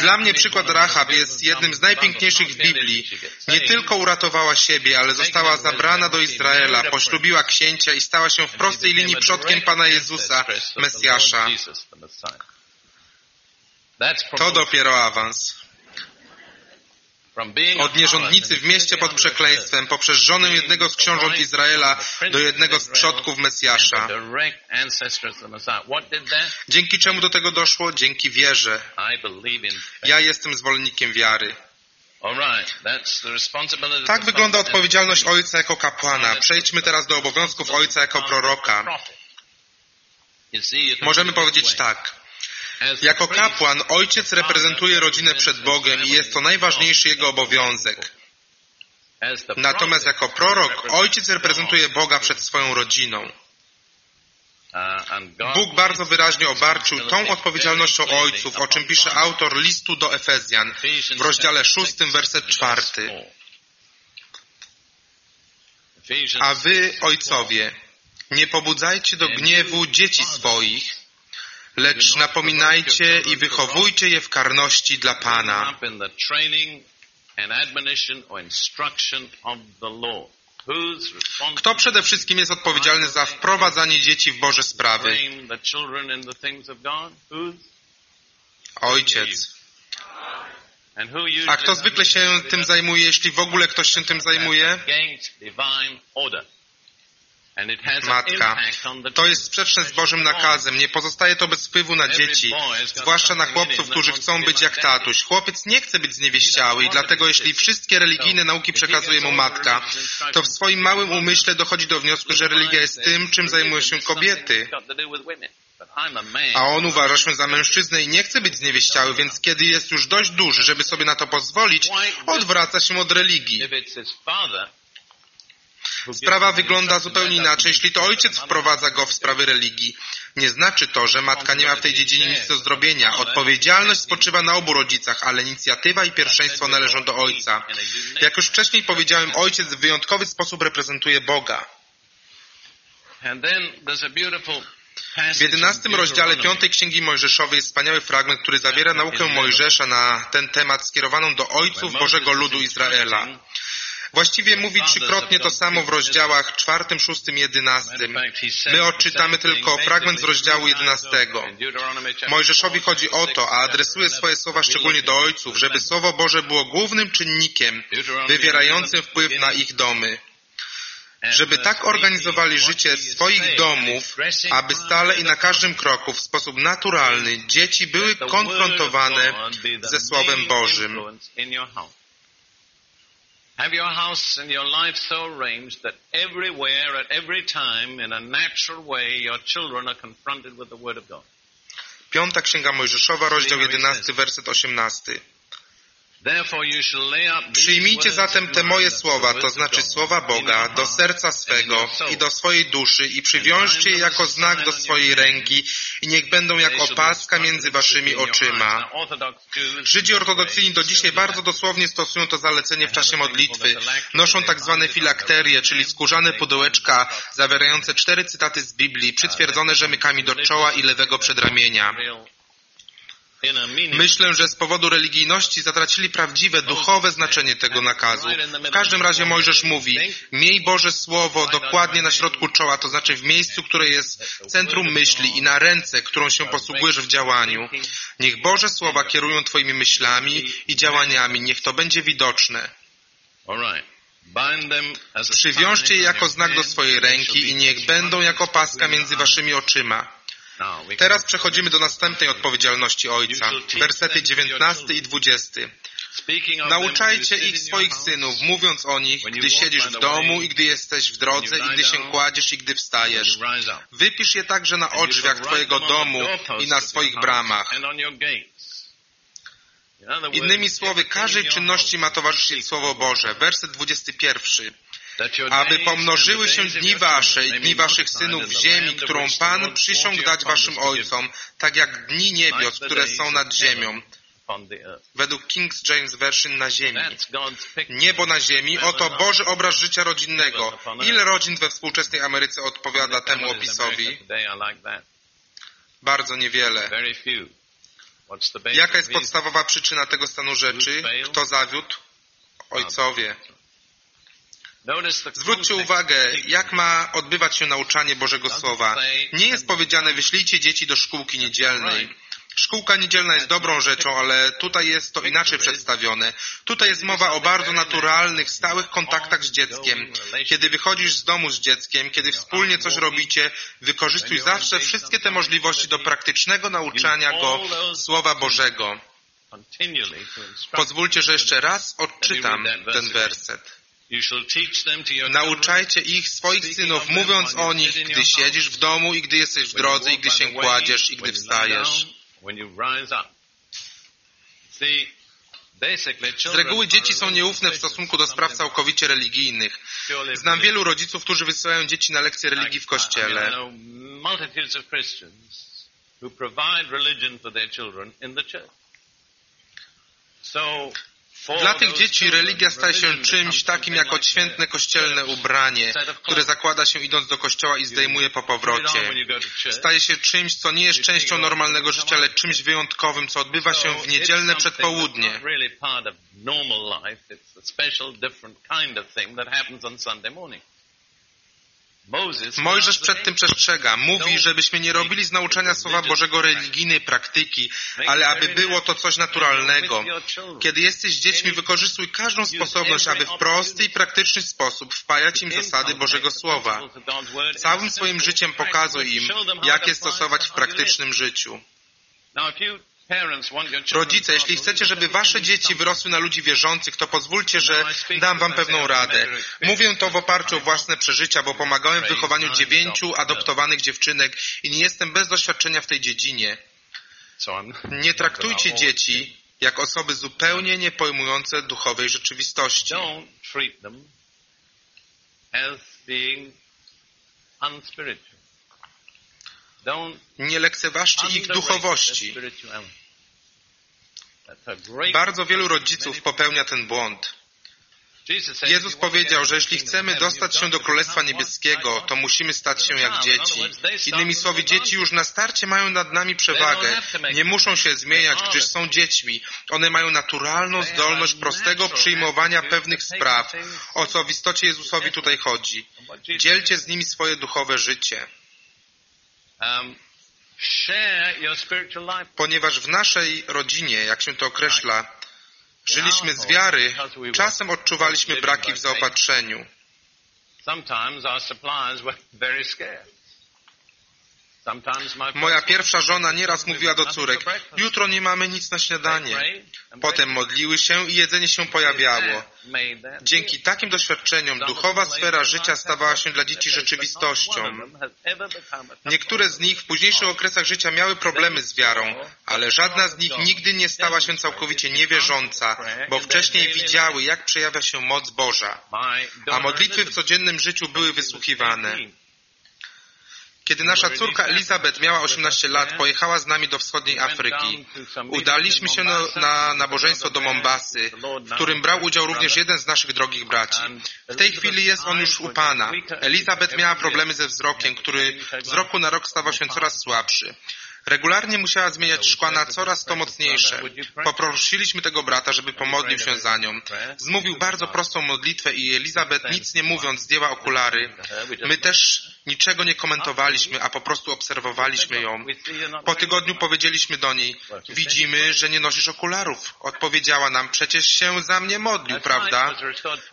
Dla mnie przykład Rahab jest jednym z najpiękniejszych w Biblii. Nie tylko uratowała siebie, ale została zabrana do Izraela, poślubiła księcia i stała się w prostej linii przodkiem Pana Jezusa, Mesjasza. To dopiero awans. Od nierządnicy w mieście pod przekleństwem, poprzez żonę jednego z książąt Izraela do jednego z przodków Mesjasza. Dzięki czemu do tego doszło? Dzięki wierze. Ja jestem zwolennikiem wiary. Tak wygląda odpowiedzialność ojca jako kapłana. Przejdźmy teraz do obowiązków ojca jako proroka. Możemy powiedzieć tak. Jako kapłan ojciec reprezentuje rodzinę przed Bogiem i jest to najważniejszy jego obowiązek. Natomiast jako prorok ojciec reprezentuje Boga przed swoją rodziną. Bóg bardzo wyraźnie obarczył tą odpowiedzialnością ojców, o czym pisze autor listu do Efezjan w rozdziale 6, werset 4. A wy, ojcowie, nie pobudzajcie do gniewu dzieci swoich, lecz napominajcie i wychowujcie je w karności dla Pana. Kto przede wszystkim jest odpowiedzialny za wprowadzanie dzieci w Boże sprawy? Ojciec. A kto zwykle się tym zajmuje, jeśli w ogóle ktoś się tym zajmuje? Matka. To jest sprzeczne z Bożym nakazem. Nie pozostaje to bez wpływu na dzieci, zwłaszcza na chłopców, którzy chcą być jak tatuś. Chłopiec nie chce być zniewieściały i dlatego jeśli wszystkie religijne nauki przekazuje mu matka, to w swoim małym umyśle dochodzi do wniosku, że religia jest tym, czym zajmują się kobiety. A on uważa się za mężczyznę i nie chce być zniewieściały, więc kiedy jest już dość duży, żeby sobie na to pozwolić, odwraca się od religii. Sprawa wygląda zupełnie inaczej, jeśli to ojciec wprowadza go w sprawy religii. Nie znaczy to, że matka nie ma w tej dziedzinie nic do zrobienia. Odpowiedzialność spoczywa na obu rodzicach, ale inicjatywa i pierwszeństwo należą do ojca. Jak już wcześniej powiedziałem, ojciec w wyjątkowy sposób reprezentuje Boga. W jedenastym rozdziale piątej Księgi Mojżeszowej jest wspaniały fragment, który zawiera naukę Mojżesza na ten temat skierowaną do ojców Bożego Ludu Izraela. Właściwie mówi trzykrotnie to samo w rozdziałach czwartym, szóstym jedenastym. My odczytamy tylko fragment z rozdziału jedenastego. Mojżeszowi chodzi o to, a adresuje swoje słowa szczególnie do ojców, żeby Słowo Boże było głównym czynnikiem wywierającym wpływ na ich domy żeby tak organizowali życie swoich domów, aby stale i na każdym kroku w sposób naturalny dzieci były konfrontowane ze Słowem Bożym. Have your house and your life so arranged that everywhere, at every time, in a natural way, your children are confronted with the Word of God. Piąta Księga Mojżeszowa, rozdział 11, werset 18. Przyjmijcie zatem te moje słowa, to znaczy słowa Boga, do serca swego i do swojej duszy i przywiążcie je jako znak do swojej ręki i niech będą jak opaska między waszymi oczyma. Żydzi ortodoksyjni do dzisiaj bardzo dosłownie stosują to zalecenie w czasie modlitwy. Noszą tak zwane filakterie, czyli skórzane pudełeczka zawierające cztery cytaty z Biblii, przytwierdzone rzemykami do czoła i lewego przedramienia. Myślę, że z powodu religijności zatracili prawdziwe, duchowe znaczenie tego nakazu. W każdym razie Mojżesz mówi, miej Boże Słowo dokładnie na środku czoła, to znaczy w miejscu, które jest centrum myśli i na ręce, którą się posługujesz w działaniu. Niech Boże Słowa kierują Twoimi myślami i działaniami, niech to będzie widoczne. Przywiążcie je jako znak do swojej ręki i niech będą jako paska między waszymi oczyma. Teraz przechodzimy do następnej odpowiedzialności Ojca. Wersety 19 i 20. Nauczajcie ich swoich synów, mówiąc o nich, gdy siedzisz w domu i gdy jesteś w drodze i gdy się kładziesz i gdy wstajesz. Wypisz je także na odrzwiach Twojego domu i na swoich bramach. Innymi słowy, każdej czynności ma towarzyszyć Słowo Boże. Werset 21 aby pomnożyły się dni wasze i dni waszych synów w ziemi, którą Pan przysiągł dać waszym ojcom, tak jak dni niebios, które są nad ziemią. Według King's James Version na ziemi. Niebo na ziemi, oto Boży obraz życia rodzinnego. Ile rodzin we współczesnej Ameryce odpowiada temu opisowi? Bardzo niewiele. Jaka jest podstawowa przyczyna tego stanu rzeczy? Kto zawiódł? Ojcowie. Zwróćcie uwagę, jak ma odbywać się nauczanie Bożego Słowa. Nie jest powiedziane, wyślijcie dzieci do szkółki niedzielnej. Szkółka niedzielna jest dobrą rzeczą, ale tutaj jest to inaczej przedstawione. Tutaj jest mowa o bardzo naturalnych, stałych kontaktach z dzieckiem. Kiedy wychodzisz z domu z dzieckiem, kiedy wspólnie coś robicie, wykorzystuj zawsze wszystkie te możliwości do praktycznego nauczania go Słowa Bożego. Pozwólcie, że jeszcze raz odczytam ten werset. Nauczajcie ich swoich synów, mówiąc o nich, gdy siedzisz w domu i gdy jesteś w drodze i gdy się kładziesz i gdy wstajesz. Z reguły dzieci są nieufne w stosunku do spraw całkowicie religijnych. Znam wielu rodziców, którzy wysyłają dzieci na lekcje religii w kościele. Dla tych dzieci religia staje się czymś takim jak odświętne kościelne ubranie, które zakłada się idąc do kościoła i zdejmuje po powrocie. Staje się czymś, co nie jest częścią normalnego życia, lecz czymś wyjątkowym, co odbywa się w niedzielne przedpołudnie. Mojżesz przed tym przestrzega. Mówi, żebyśmy nie robili z nauczania Słowa Bożego religijnej praktyki, ale aby było to coś naturalnego. Kiedy jesteś dziećmi, wykorzystuj każdą sposobność, aby w prosty i praktyczny sposób wpajać im zasady Bożego Słowa. Całym swoim życiem pokazuj im, jak je stosować w praktycznym życiu. Rodzice, jeśli chcecie, żeby wasze dzieci wyrosły na ludzi wierzących, to pozwólcie, że dam wam pewną radę. Mówię to w oparciu o własne przeżycia, bo pomagałem w wychowaniu dziewięciu adoptowanych dziewczynek i nie jestem bez doświadczenia w tej dziedzinie. Nie traktujcie dzieci jak osoby zupełnie nie pojmujące duchowej rzeczywistości. Nie lekceważcie ich duchowości. Bardzo wielu rodziców popełnia ten błąd. Jezus powiedział, że jeśli chcemy dostać się do Królestwa Niebieskiego, to musimy stać się jak dzieci. Innymi słowy, dzieci już na starcie mają nad nami przewagę. Nie muszą się zmieniać, gdyż są dziećmi. One mają naturalną zdolność prostego przyjmowania pewnych spraw, o co w istocie Jezusowi tutaj chodzi. Dzielcie z nimi swoje duchowe życie. Ponieważ w naszej rodzinie, jak się to określa, żyliśmy z wiary, czasem odczuwaliśmy braki w zaopatrzeniu. Moja pierwsza żona nieraz mówiła do córek, jutro nie mamy nic na śniadanie. Potem modliły się i jedzenie się pojawiało. Dzięki takim doświadczeniom duchowa sfera życia stawała się dla dzieci rzeczywistością. Niektóre z nich w późniejszych okresach życia miały problemy z wiarą, ale żadna z nich nigdy nie stała się całkowicie niewierząca, bo wcześniej widziały, jak przejawia się moc Boża. A modlitwy w codziennym życiu były wysłuchiwane. Kiedy nasza córka Elizabeth miała 18 lat, pojechała z nami do wschodniej Afryki. Udaliśmy się na, na nabożeństwo do Mombasy, w którym brał udział również jeden z naszych drogich braci. W tej chwili jest on już u Pana. Elizabeth miała problemy ze wzrokiem, który z roku na rok stawał się coraz słabszy. Regularnie musiała zmieniać szkła na coraz to mocniejsze. Poprosiliśmy tego brata, żeby pomodlił się za nią. Zmówił bardzo prostą modlitwę i Elizabeth nic nie mówiąc zdjęła okulary. My też niczego nie komentowaliśmy, a po prostu obserwowaliśmy ją. Po tygodniu powiedzieliśmy do niej, widzimy, że nie nosisz okularów. Odpowiedziała nam, przecież się za mnie modlił, prawda?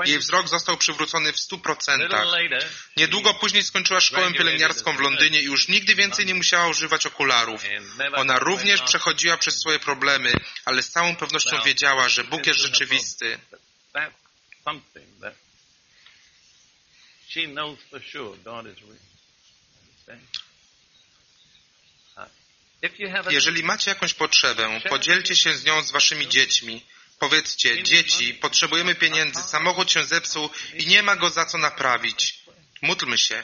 Jej wzrok został przywrócony w stu procentach. Niedługo później skończyła szkołę pielęgniarską w Londynie i już nigdy więcej nie musiała używać okularów. Ona również przechodziła przez swoje problemy, ale z całą pewnością wiedziała, że Bóg jest rzeczywisty. Jeżeli macie jakąś potrzebę, podzielcie się z nią z waszymi dziećmi. Powiedzcie, dzieci, potrzebujemy pieniędzy, samochód się zepsuł i nie ma go za co naprawić. Módlmy się.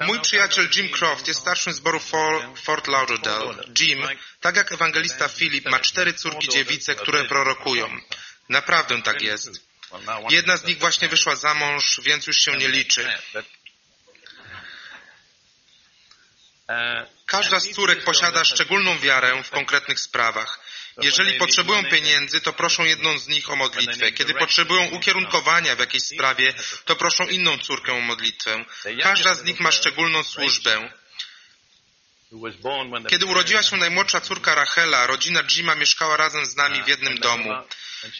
Mój przyjaciel Jim Croft jest starszym zboru Fort Lauderdale. Jim, tak jak ewangelista Filip, ma cztery córki dziewice, które prorokują. Naprawdę tak jest. Jedna z nich właśnie wyszła za mąż, więc już się nie liczy. Każda z córek posiada szczególną wiarę w konkretnych sprawach. Jeżeli potrzebują pieniędzy, to proszą jedną z nich o modlitwę. Kiedy potrzebują ukierunkowania w jakiejś sprawie, to proszą inną córkę o modlitwę. Każda z nich ma szczególną służbę. Kiedy urodziła się najmłodsza córka Rachela, rodzina Jima mieszkała razem z nami w jednym domu.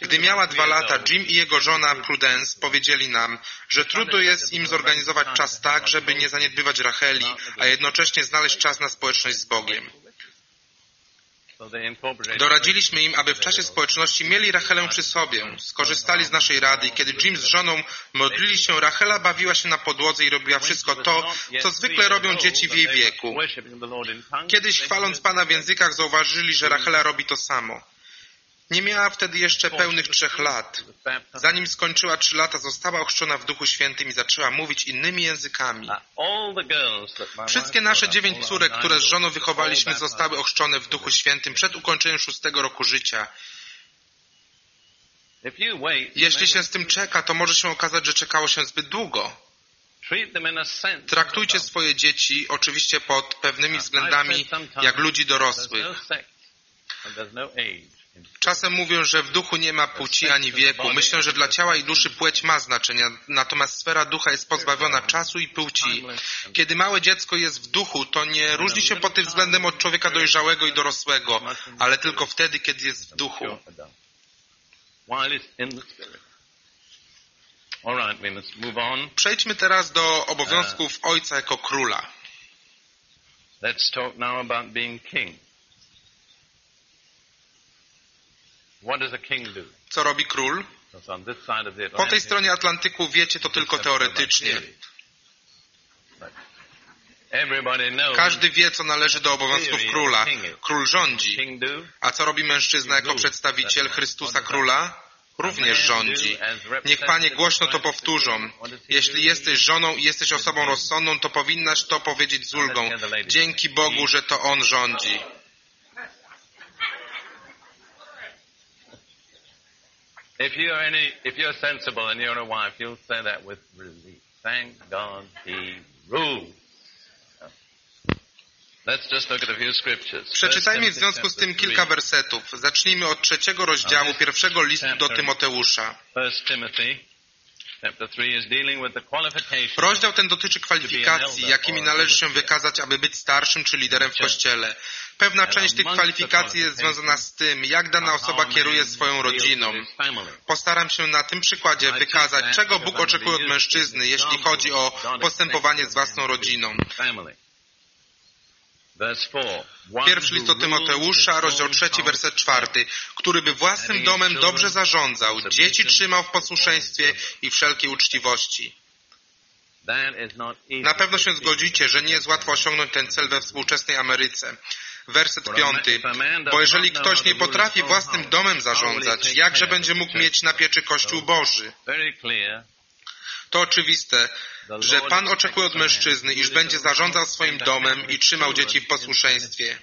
Gdy miała dwa lata, Jim i jego żona Prudence powiedzieli nam, że trudno jest im zorganizować czas tak, żeby nie zaniedbywać Racheli, a jednocześnie znaleźć czas na społeczność z Bogiem. Doradziliśmy im, aby w czasie społeczności mieli Rachelę przy sobie. Skorzystali z naszej rady i kiedy Jim z żoną modlili się, Rachela bawiła się na podłodze i robiła wszystko to, co zwykle robią dzieci w jej wieku. Kiedyś chwaląc Pana w językach zauważyli, że Rachela robi to samo. Nie miała wtedy jeszcze pełnych trzech lat. Zanim skończyła trzy lata, została ochrzczona w Duchu Świętym i zaczęła mówić innymi językami. Wszystkie nasze dziewięć córek, które z żoną wychowaliśmy, zostały ochrzczone w Duchu Świętym przed ukończeniem szóstego roku życia. Jeśli się z tym czeka, to może się okazać, że czekało się zbyt długo. Traktujcie swoje dzieci oczywiście pod pewnymi względami jak ludzi dorosłych. Czasem mówią, że w duchu nie ma płci ani wieku. Myślę, że dla ciała i duszy płeć ma znaczenie, natomiast sfera ducha jest pozbawiona czasu i płci. Kiedy małe dziecko jest w duchu, to nie różni się pod tym względem od człowieka dojrzałego i dorosłego, ale tylko wtedy, kiedy jest w duchu. Przejdźmy teraz do obowiązków ojca jako króla. Let's talk now about being king. Co robi król? Po tej stronie Atlantyku wiecie to tylko teoretycznie. Każdy wie, co należy do obowiązków króla. Król rządzi. A co robi mężczyzna jako przedstawiciel Chrystusa Króla? Również rządzi. Niech Panie głośno to powtórzą. Jeśli jesteś żoną i jesteś osobą rozsądną, to powinnaś to powiedzieć z ulgą. Dzięki Bogu, że to On rządzi. If you are any, if you're sensible and you're a wife, you'll say that with relief. Thank God He rules. Przeczytajmy w związku z tym kilka wersetów. Zacznijmy od trzeciego rozdziału pierwszego listu do Tymoteusza. Rozdział ten dotyczy kwalifikacji, jakimi należy się wykazać, aby być starszym czy liderem w Kościele. Pewna część tych kwalifikacji jest związana z tym, jak dana osoba kieruje swoją rodziną. Postaram się na tym przykładzie wykazać, czego Bóg oczekuje od mężczyzny, jeśli chodzi o postępowanie z własną rodziną. Pierwszy list do Tymoteusza, rozdział trzeci, werset czwarty, który by własnym domem dobrze zarządzał, dzieci trzymał w posłuszeństwie i wszelkiej uczciwości. Na pewno się zgodzicie, że nie jest łatwo osiągnąć ten cel we współczesnej Ameryce. Werset piąty. Bo jeżeli ktoś nie potrafi własnym domem zarządzać, jakże będzie mógł mieć na pieczy Kościół Boży? To oczywiste, że Pan oczekuje od mężczyzny, iż będzie zarządzał swoim domem i trzymał dzieci w posłuszeństwie.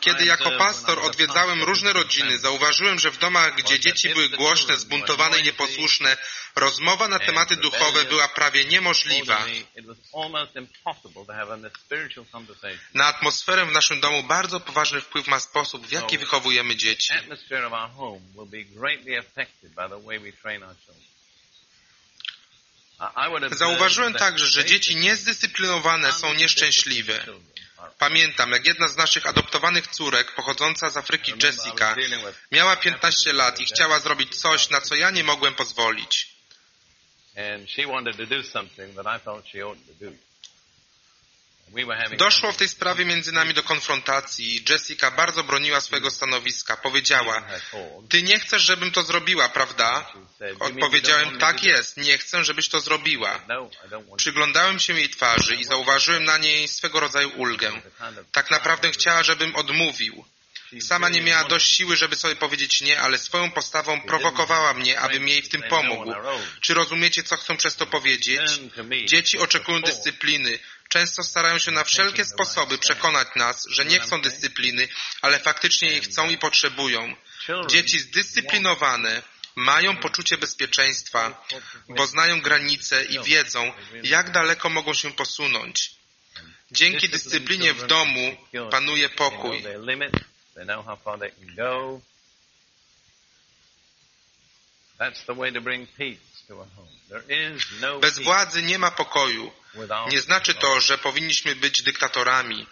Kiedy jako pastor odwiedzałem różne rodziny, zauważyłem, że w domach, gdzie dzieci były głośne, zbuntowane i nieposłuszne, rozmowa na tematy duchowe była prawie niemożliwa. Na atmosferę w naszym domu bardzo poważny wpływ ma sposób, w jaki wychowujemy dzieci. Zauważyłem także, że dzieci niezdyscyplinowane są nieszczęśliwe. Pamiętam, jak jedna z naszych adoptowanych córek, pochodząca z Afryki Jessica, miała 15 lat i chciała zrobić coś, na co ja nie mogłem pozwolić. Doszło w tej sprawie między nami do konfrontacji Jessica bardzo broniła swojego stanowiska. Powiedziała, ty nie chcesz, żebym to zrobiła, prawda? Odpowiedziałem, tak jest, nie chcę, żebyś to zrobiła. Przyglądałem się jej twarzy i zauważyłem na niej swego rodzaju ulgę. Tak naprawdę chciała, żebym odmówił. Sama nie miała dość siły, żeby sobie powiedzieć nie, ale swoją postawą prowokowała mnie, abym jej w tym pomógł. Czy rozumiecie, co chcę przez to powiedzieć? Dzieci oczekują dyscypliny. Często starają się na wszelkie sposoby przekonać nas, że nie chcą dyscypliny, ale faktycznie jej chcą i potrzebują. Dzieci zdyscyplinowane mają poczucie bezpieczeństwa, bo znają granice i wiedzą, jak daleko mogą się posunąć. Dzięki dyscyplinie w domu panuje pokój. They know how far they can go. That's the way to bring peace to a home. There is Bez władzy nie ma pokoju. Nie znaczy to, że powinniśmy być dyktatorami.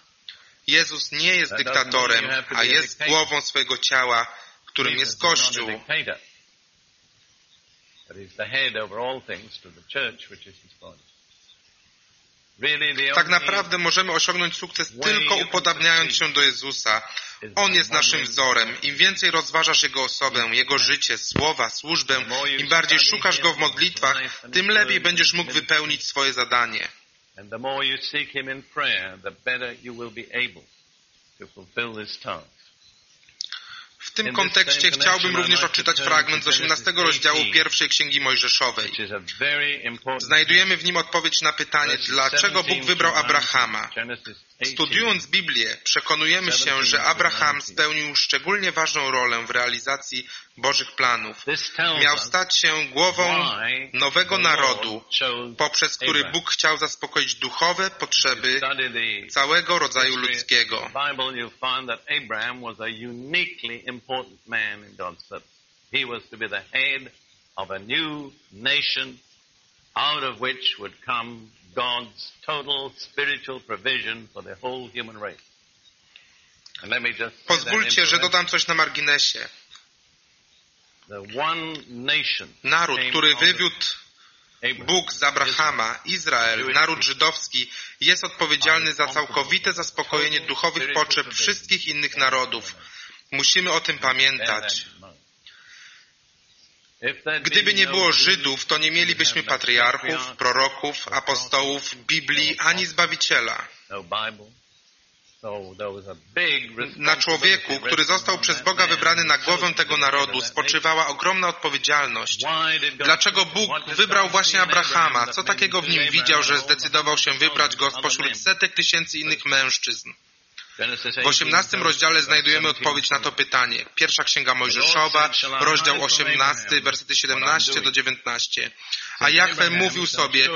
Jezus nie jest dyktatorem, a jest głową swojego ciała, którym jest Kościół. Tak naprawdę możemy osiągnąć sukces tylko upodabniając się do Jezusa. On jest naszym wzorem. Im więcej rozważasz Jego osobę, Jego życie, słowa, służbę, im bardziej szukasz Go w modlitwach, tym lepiej będziesz mógł wypełnić swoje zadanie. And the more you seek Him in prayer, the better you will be able to fulfill this task. W tym kontekście chciałbym również odczytać fragment z 18 rozdziału pierwszej Księgi Mojżeszowej. Znajdujemy w nim odpowiedź na pytanie, dlaczego Bóg wybrał Abrahama. Studiując Biblię, przekonujemy się, że Abraham spełnił szczególnie ważną rolę w realizacji Bożych planów. Miał stać się głową nowego narodu, poprzez który Bóg chciał zaspokoić duchowe potrzeby całego rodzaju ludzkiego. He was to be the head of a new nation out of which would come God's total spiritual provision for the whole human race. Pozwólcie, że dodam coś na marginesie. Naród, który wywiódł Bóg z Abrahama, Izrael, naród żydowski, jest odpowiedzialny za całkowite zaspokojenie duchowych potrzeb wszystkich innych narodów. Musimy o tym pamiętać. Gdyby nie było Żydów, to nie mielibyśmy patriarchów, proroków, apostołów, Biblii ani Zbawiciela. Na człowieku, który został przez Boga wybrany na głowę tego narodu, spoczywała ogromna odpowiedzialność. Dlaczego Bóg wybrał właśnie Abrahama? Co takiego w nim widział, że zdecydował się wybrać go spośród setek tysięcy innych mężczyzn? W osiemnastym rozdziale znajdujemy odpowiedź na to pytanie. Pierwsza Księga Mojżeszowa, rozdział 18, wersety 17 do 19. A Jachwę mówił sobie,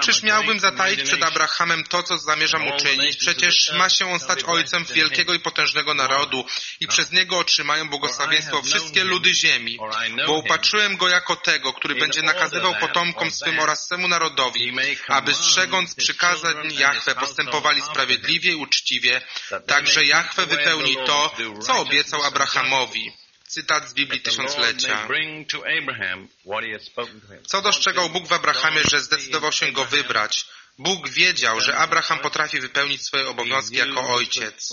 czyż miałbym zataić przed Abrahamem to, co zamierzam uczynić? Przecież ma się on stać ojcem wielkiego i potężnego narodu i przez niego otrzymają błogosławieństwo wszystkie ludy ziemi. Bo upatrzyłem go jako tego, który będzie nakazywał potomkom swym oraz swemu narodowi, aby strzegąc przykazań Jachwę postępowali sprawiedliwie i uczciwie, Także Jahwe wypełni to, co obiecał Abrahamowi. Cytat z Biblii Tysiąclecia. Co dostrzegał Bóg w Abrahamie, że zdecydował się go wybrać? Bóg wiedział, że Abraham potrafi wypełnić swoje obowiązki jako ojciec.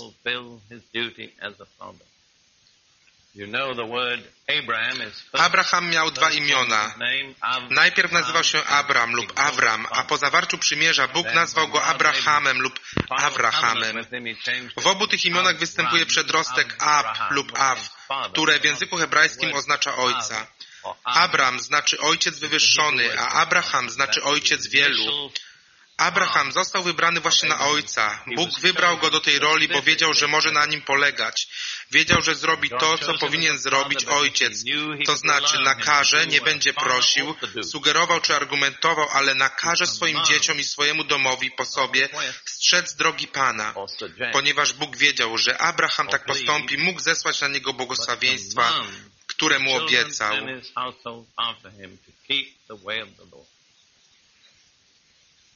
Abraham miał dwa imiona. Najpierw nazywał się Abram lub Avram, a po zawarciu przymierza Bóg nazwał go Abrahamem lub Avrahamem. W obu tych imionach występuje przedrostek Ab lub Av, które w języku hebrajskim oznacza ojca. Abram znaczy ojciec wywyższony, a Abraham znaczy ojciec wielu. Abraham został wybrany właśnie na ojca. Bóg wybrał go do tej roli, bo wiedział, że może na nim polegać. Wiedział, że zrobi to, co powinien zrobić ojciec. To znaczy nakaże, nie będzie prosił, sugerował czy argumentował, ale nakaże swoim dzieciom i swojemu domowi po sobie strzec drogi Pana. Ponieważ Bóg wiedział, że Abraham tak postąpi, mógł zesłać na niego błogosławieństwa, które mu obiecał.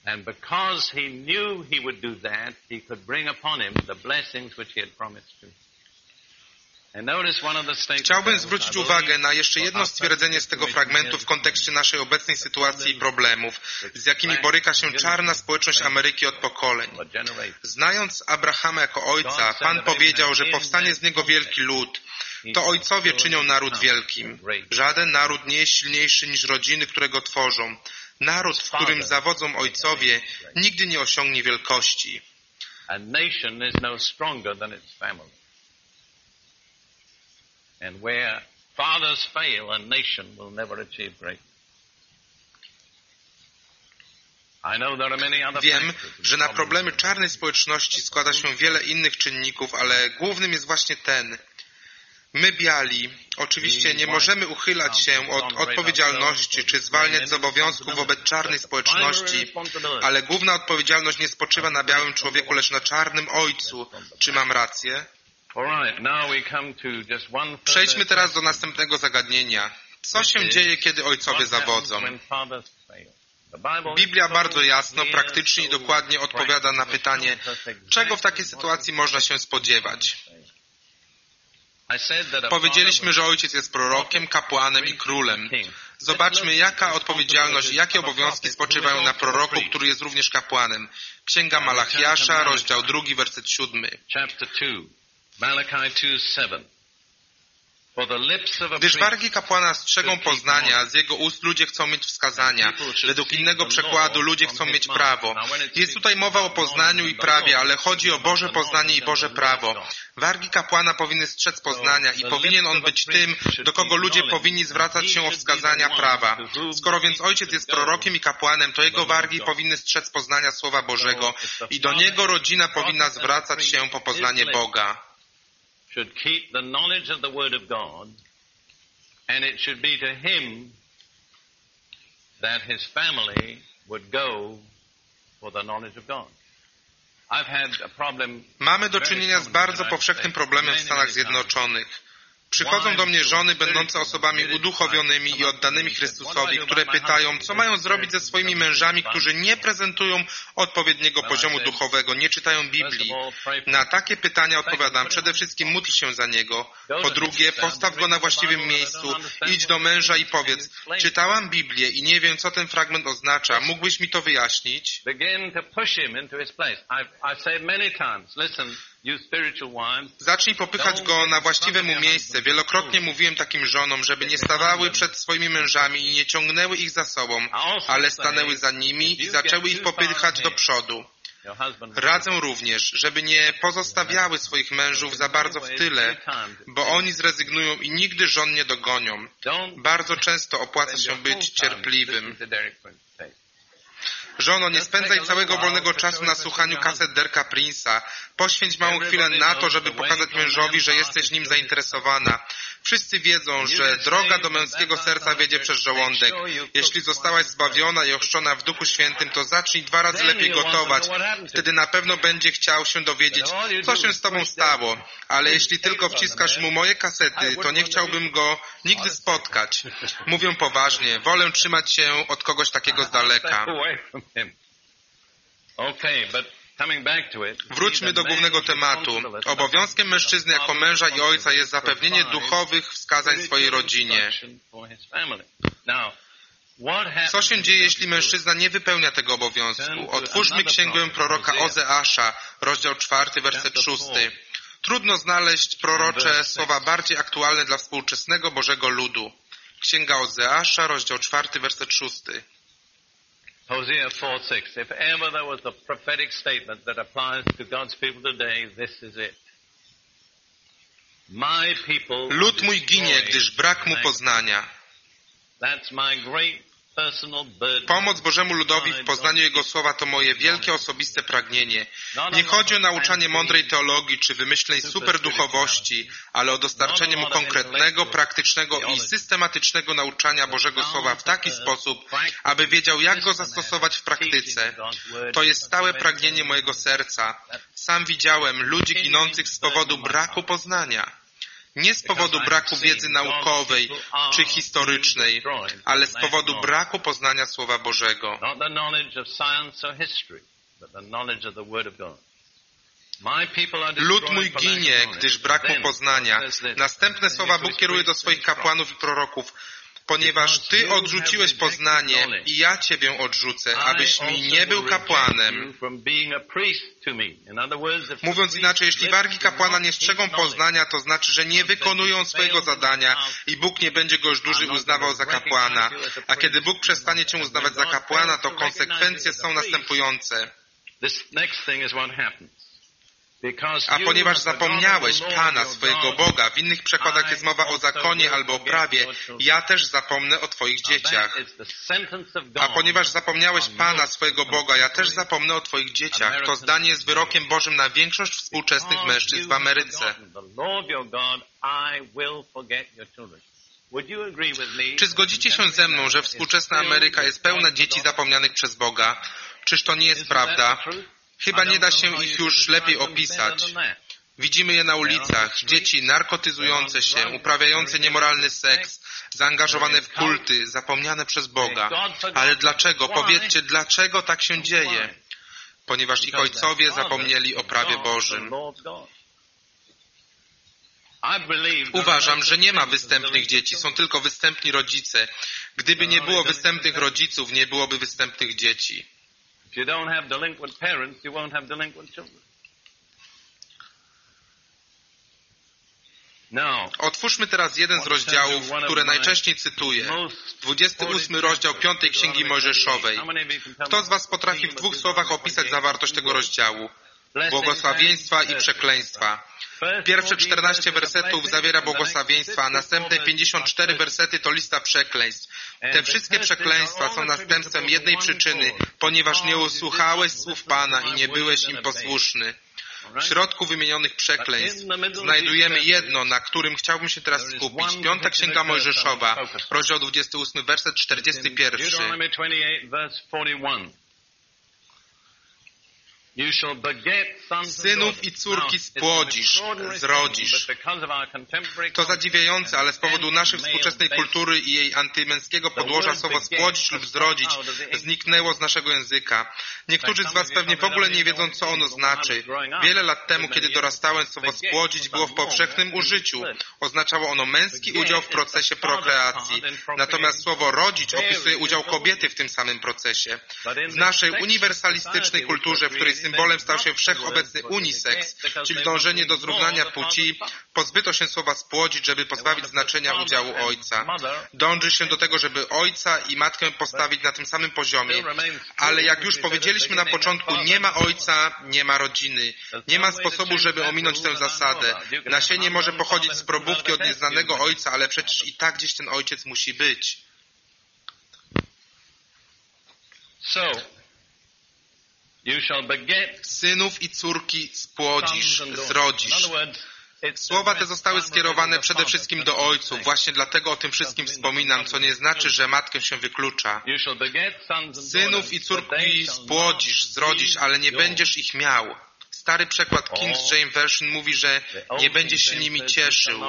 And because he knew he would do that, he could bring upon him the blessings which he had promised to. Chciałbym zwrócić uwagę na jeszcze jedno stwierdzenie z tego fragmentu w kontekście naszej obecnej sytuacji i problemów, z jakimi boryka się czarna społeczność Ameryki od pokoleń. Znając Abrahama jako ojca, Pan powiedział, że powstanie z niego wielki lud. To ojcowie czynią naród wielkim. Żaden naród nie jest silniejszy niż rodziny, które go tworzą. Naród, w którym zawodzą ojcowie, nigdy nie osiągnie wielkości. No. Wiem, że na problemy czarnej społeczności składa się wiele innych czynników, ale głównym jest właśnie ten – My biali oczywiście nie możemy uchylać się od odpowiedzialności czy zwalniać z obowiązków wobec czarnej społeczności, ale główna odpowiedzialność nie spoczywa na białym człowieku, lecz na czarnym ojcu. Czy mam rację? Przejdźmy teraz do następnego zagadnienia. Co się dzieje, kiedy ojcowie zawodzą? Biblia bardzo jasno, praktycznie i dokładnie odpowiada na pytanie, czego w takiej sytuacji można się spodziewać. Powiedzieliśmy, że ojciec jest prorokiem, kapłanem i królem. Zobaczmy, jaka odpowiedzialność, jakie obowiązki spoczywają na proroku, który jest również kapłanem. Księga Malachiasza, rozdział 2, werset 7. Gdyż wargi kapłana strzegą poznania, z jego ust ludzie chcą mieć wskazania. Według innego przekładu ludzie chcą mieć prawo. Jest tutaj mowa o poznaniu i prawie, ale chodzi o Boże poznanie i Boże prawo. Wargi kapłana powinny strzec poznania i powinien on być tym, do kogo ludzie powinni zwracać się o wskazania prawa. Skoro więc ojciec jest prorokiem i kapłanem, to jego wargi powinny strzec poznania Słowa Bożego i do niego rodzina powinna zwracać się po poznanie Boga. Should keep the knowledge of the Word of God, and it should be to him that his family would go for the knowledge of God. Mamy do czynienia z bardzo powszechnym problemem w Stanach Zjednoczonych. Przychodzą do mnie żony będące osobami uduchowionymi i oddanymi Chrystusowi, które pytają, co mają zrobić ze swoimi mężami, którzy nie prezentują odpowiedniego poziomu duchowego, nie czytają Biblii. Na takie pytania odpowiadam, przede wszystkim módl się za niego. Po drugie, postaw go na właściwym miejscu, idź do męża i powiedz, czytałam Biblię i nie wiem, co ten fragment oznacza. Mógłbyś mi to wyjaśnić? Zacznij popychać go na właściwe mu miejsce. Wielokrotnie mówiłem takim żonom, żeby nie stawały przed swoimi mężami i nie ciągnęły ich za sobą, ale stanęły za nimi i zaczęły ich popychać do przodu. Radzę również, żeby nie pozostawiały swoich mężów za bardzo w tyle, bo oni zrezygnują i nigdy żon nie dogonią. Bardzo często opłaca się być cierpliwym. Żono, nie spędzaj całego wolnego czasu na słuchaniu kaset Derka Prince'a. Poświęć małą chwilę na to, żeby pokazać mężowi, że jesteś nim zainteresowana. Wszyscy wiedzą, że droga do męskiego serca wiedzie przez żołądek. Jeśli zostałaś zbawiona i ochrzczona w Duchu Świętym, to zacznij dwa razy lepiej gotować. Wtedy na pewno będzie chciał się dowiedzieć, co się z tobą stało. Ale jeśli tylko wciskasz mu moje kasety, to nie chciałbym go nigdy spotkać. Mówię poważnie, wolę trzymać się od kogoś takiego z daleka. Wróćmy do głównego tematu. Obowiązkiem mężczyzny jako męża i ojca jest zapewnienie duchowych wskazań swojej rodzinie. Co się dzieje, jeśli mężczyzna nie wypełnia tego obowiązku? Otwórzmy księgę proroka Ozeasza, rozdział 4, werset 6. Trudno znaleźć prorocze słowa bardziej aktualne dla współczesnego Bożego ludu. Księga Ozeasza, rozdział 4, werset 6. Hosea 4:6. If ever there was a prophetic statement that applies to God's people today, this is it. My people Lud mój ginie, gdyż brak mu poznania. That's my great Pomoc Bożemu ludowi w poznaniu Jego słowa to moje wielkie osobiste pragnienie. Nie chodzi o nauczanie mądrej teologii czy wymyślnej superduchowości, ale o dostarczenie mu konkretnego, praktycznego i systematycznego nauczania Bożego Słowa w taki sposób, aby wiedział, jak go zastosować w praktyce. To jest stałe pragnienie mojego serca. Sam widziałem ludzi ginących z powodu braku poznania. Nie z powodu braku wiedzy naukowej czy historycznej, ale z powodu braku poznania Słowa Bożego. Lud mój ginie, gdyż brak mu poznania. Następne słowa Bóg kieruje do swoich kapłanów i proroków ponieważ Ty odrzuciłeś poznanie i ja Ciebie odrzucę, abyś mi nie był kapłanem. Mówiąc inaczej, jeśli wargi kapłana nie strzegą poznania, to znaczy, że nie wykonują swojego zadania i Bóg nie będzie go już dłużej uznawał za kapłana. A kiedy Bóg przestanie Cię uznawać za kapłana, to konsekwencje są następujące. A ponieważ zapomniałeś Pana, swojego Boga, w innych przekładach jest mowa o zakonie albo o prawie, ja też zapomnę o Twoich dzieciach. A ponieważ zapomniałeś Pana, swojego Boga, ja też zapomnę o Twoich dzieciach. To zdanie jest wyrokiem Bożym na większość współczesnych mężczyzn w Ameryce. Czy zgodzicie się ze mną, że współczesna Ameryka jest pełna dzieci zapomnianych przez Boga? Czyż to nie jest prawda? Chyba nie da się ich już lepiej opisać. Widzimy je na ulicach, dzieci narkotyzujące się, uprawiające niemoralny seks, zaangażowane w kulty, zapomniane przez Boga. Ale dlaczego? Powiedzcie, dlaczego tak się dzieje? Ponieważ ich ojcowie zapomnieli o prawie Bożym. Uważam, że nie ma występnych dzieci, są tylko występni rodzice. Gdyby nie było występnych rodziców, nie byłoby występnych dzieci. If you don't have delinquent parents, you won't have delinquent children. Otwórzmy teraz jeden z rozdziałów, które najczęściej cytuję. 28 rozdział 5 Księgi Mojżeszowej. Kto z Was potrafi w dwóch słowach opisać zawartość tego rozdziału? Błogosławieństwa i przekleństwa. Pierwsze 14 wersetów zawiera błogosławieństwa, a następne 54 wersety to lista przekleństw. Te wszystkie przekleństwa są następstwem jednej przyczyny, ponieważ nie usłuchałeś słów Pana i nie byłeś im posłuszny. W środku wymienionych przekleństw znajdujemy jedno, na którym chciałbym się teraz skupić. Piąta Księga Mojżeszowa, rozdział 28, werset 41. Synów i córki spłodzisz, zrodzisz. To zadziwiające, ale z powodu naszej współczesnej kultury i jej antymęskiego podłoża słowo spłodzić lub zrodzić zniknęło z naszego języka. Niektórzy z Was pewnie w ogóle nie wiedzą, co ono znaczy. Wiele lat temu, kiedy dorastałem, słowo spłodzić było w powszechnym użyciu. Oznaczało ono męski udział w procesie prokreacji. Natomiast słowo rodzić opisuje udział kobiety w tym samym procesie. W naszej uniwersalistycznej kulturze, w której symbolem stał się wszechobecny unisex, czyli dążenie do zrównania płci, pozbyto się słowa spłodzić, żeby pozbawić znaczenia udziału ojca. Dąży się do tego, żeby ojca i matkę postawić na tym samym poziomie, ale jak już powiedzieliśmy na początku, nie ma ojca, nie ma rodziny. Nie ma sposobu, żeby ominąć tę zasadę. Nasienie może pochodzić z probówki od nieznanego ojca, ale przecież i tak gdzieś ten ojciec musi być. So, Synów i córki spłodzisz, zrodzisz. Słowa te zostały skierowane przede wszystkim do ojców. Właśnie dlatego o tym wszystkim wspominam, co nie znaczy, że matkę się wyklucza. Synów i córki spłodzisz, zrodzisz, ale nie będziesz ich miał. Stary przekład King's James Version mówi, że nie będziesz się nimi cieszył,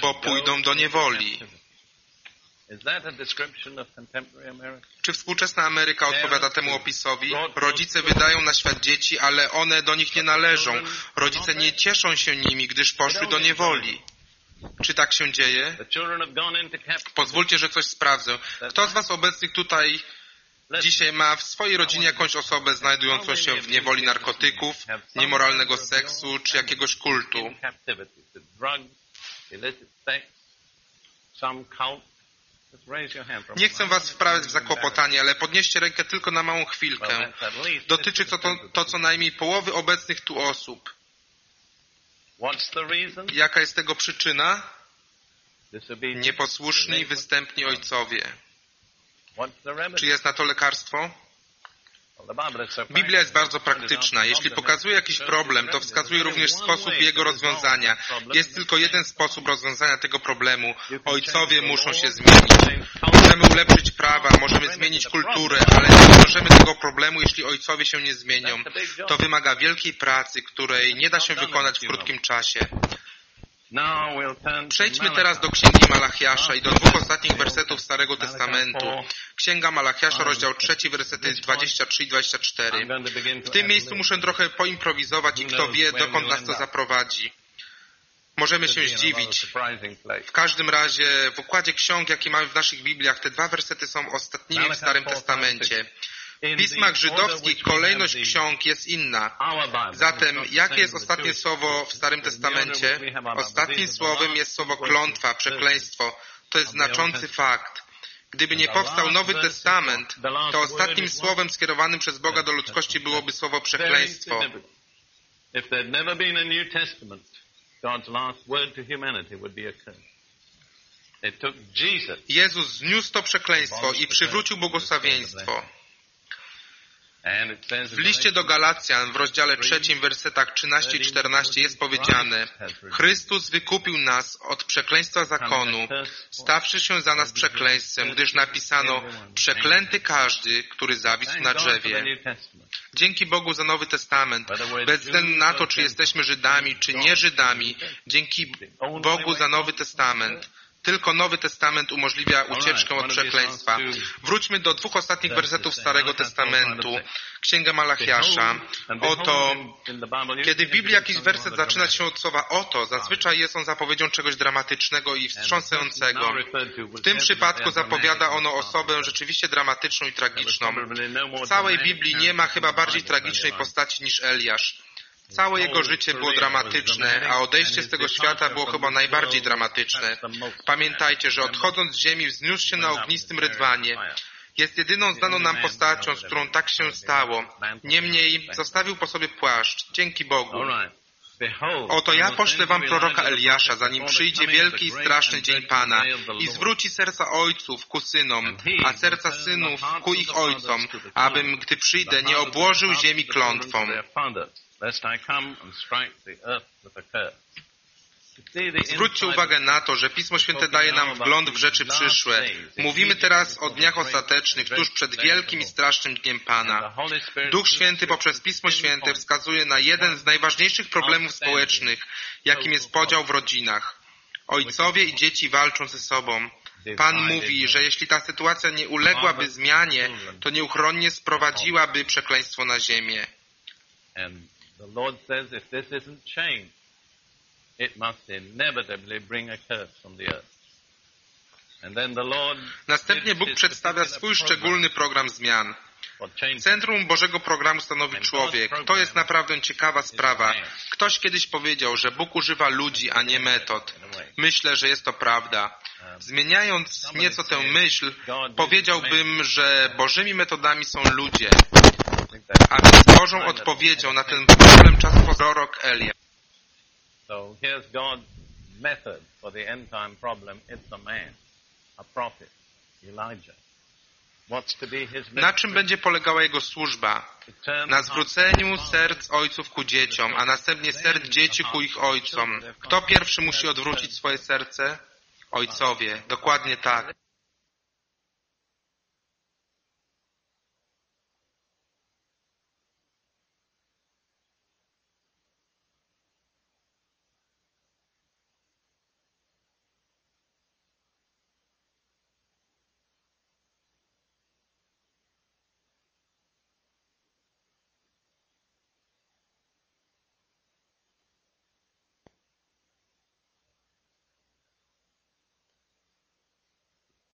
bo pójdą do niewoli. Czy współczesna Ameryka odpowiada temu opisowi? Rodzice wydają na świat dzieci, ale one do nich nie należą. Rodzice nie cieszą się nimi, gdyż poszły do niewoli. Czy tak się dzieje? Pozwólcie, że coś sprawdzę. Kto z Was obecnych tutaj dzisiaj ma w swojej rodzinie jakąś osobę znajdującą się w niewoli narkotyków, niemoralnego seksu czy jakiegoś kultu? Nie chcę was wprawiać w zakłopotanie, ale podnieście rękę tylko na małą chwilkę. Dotyczy to, to, to co najmniej połowy obecnych tu osób. Jaka jest tego przyczyna? Nieposłuszni występni ojcowie. Czy jest na to lekarstwo? Biblia jest bardzo praktyczna. Jeśli pokazuje jakiś problem, to wskazuje również sposób jego rozwiązania. Jest tylko jeden sposób rozwiązania tego problemu. Ojcowie muszą się zmienić. Możemy ulepszyć prawa, możemy zmienić kulturę, ale nie możemy tego problemu, jeśli ojcowie się nie zmienią. To wymaga wielkiej pracy, której nie da się wykonać w krótkim czasie. Przejdźmy teraz do Księgi Malachiasza i do dwóch ostatnich wersetów Starego Testamentu. Księga Malachiasza, rozdział 3, wersety 23 i 24. W tym miejscu muszę trochę poimprowizować i kto wie, dokąd nas to zaprowadzi. Możemy się zdziwić. W każdym razie w układzie ksiąg, jakie mamy w naszych Bibliach, te dwa wersety są ostatnimi w Starym Testamencie. W pismach żydowskich kolejność ksiąg jest inna. Zatem, jakie jest ostatnie słowo w Starym Testamencie? Ostatnim słowem jest słowo klątwa, przekleństwo. To jest znaczący fakt. Gdyby nie powstał Nowy Testament, to ostatnim słowem skierowanym przez Boga do ludzkości byłoby słowo przekleństwo. Jezus zniósł to przekleństwo i przywrócił błogosławieństwo. W liście do Galacjan w rozdziale trzecim, wersetach 13 i 14 jest powiedziane Chrystus wykupił nas od przekleństwa zakonu, stawszy się za nas przekleństwem, gdyż napisano przeklęty każdy, który zawisł na drzewie. Dzięki Bogu za Nowy Testament, bez względu na to, czy jesteśmy Żydami, czy nie Żydami, dzięki Bogu za Nowy Testament. Tylko Nowy Testament umożliwia ucieczkę od przekleństwa. Wróćmy do dwóch ostatnich wersetów Starego Testamentu. Księga Malachiasza. Oto, kiedy w Biblii jakiś werset zaczyna się od słowa oto, zazwyczaj jest on zapowiedzią czegoś dramatycznego i wstrząsającego. W tym przypadku zapowiada ono osobę rzeczywiście dramatyczną i tragiczną. W całej Biblii nie ma chyba bardziej tragicznej postaci niż Eliasz. Całe jego życie było dramatyczne, a odejście z tego świata było chyba najbardziej dramatyczne. Pamiętajcie, że odchodząc z ziemi wzniósł się na ognistym rydwanie. Jest jedyną znaną nam postacią, z którą tak się stało. Niemniej zostawił po sobie płaszcz. Dzięki Bogu. Oto ja poszlę wam proroka Eliasza, zanim przyjdzie wielki i straszny dzień Pana i zwróci serca ojców ku synom, a serca synów ku ich ojcom, abym, gdy przyjdę, nie obłożył ziemi klątwą lest I come and strike the earth with a curse. Zwróćcie uwagę na to, że Pismo Święte daje nam wgląd w rzeczy przyszłe. Mówimy teraz o dniach ostatecznych, tuż przed wielkim i strasznym dniem Pana. Duch Święty poprzez Pismo Święte wskazuje na jeden z najważniejszych problemów społecznych, jakim jest podział w rodzinach. Ojcowie i dzieci walczą ze sobą. Pan mówi, że jeśli ta sytuacja nie uległaby zmianie, to nieuchronnie sprowadziłaby przekleństwo na ziemię. The Lord says if this isn't changed, it must inevitably bring a curse the earth. Następnie Bóg przedstawia swój szczególny program zmian. Centrum Bożego programu stanowi człowiek. To jest naprawdę ciekawa sprawa. Ktoś kiedyś powiedział, że Bóg używa ludzi, a nie metod. Myślę, że jest to prawda. Zmieniając nieco tę myśl, powiedziałbym, że Bożymi metodami są ludzie. A więc Bożą odpowiedzią na ten problem czasu prorok Elia. So here's God's method for the end time problem. It's a man, a prophet, Elijah. Na czym będzie polegała jego służba? Na zwróceniu serc ojców ku dzieciom, a następnie serc dzieci ku ich ojcom. Kto pierwszy musi odwrócić swoje serce? Ojcowie. Dokładnie tak.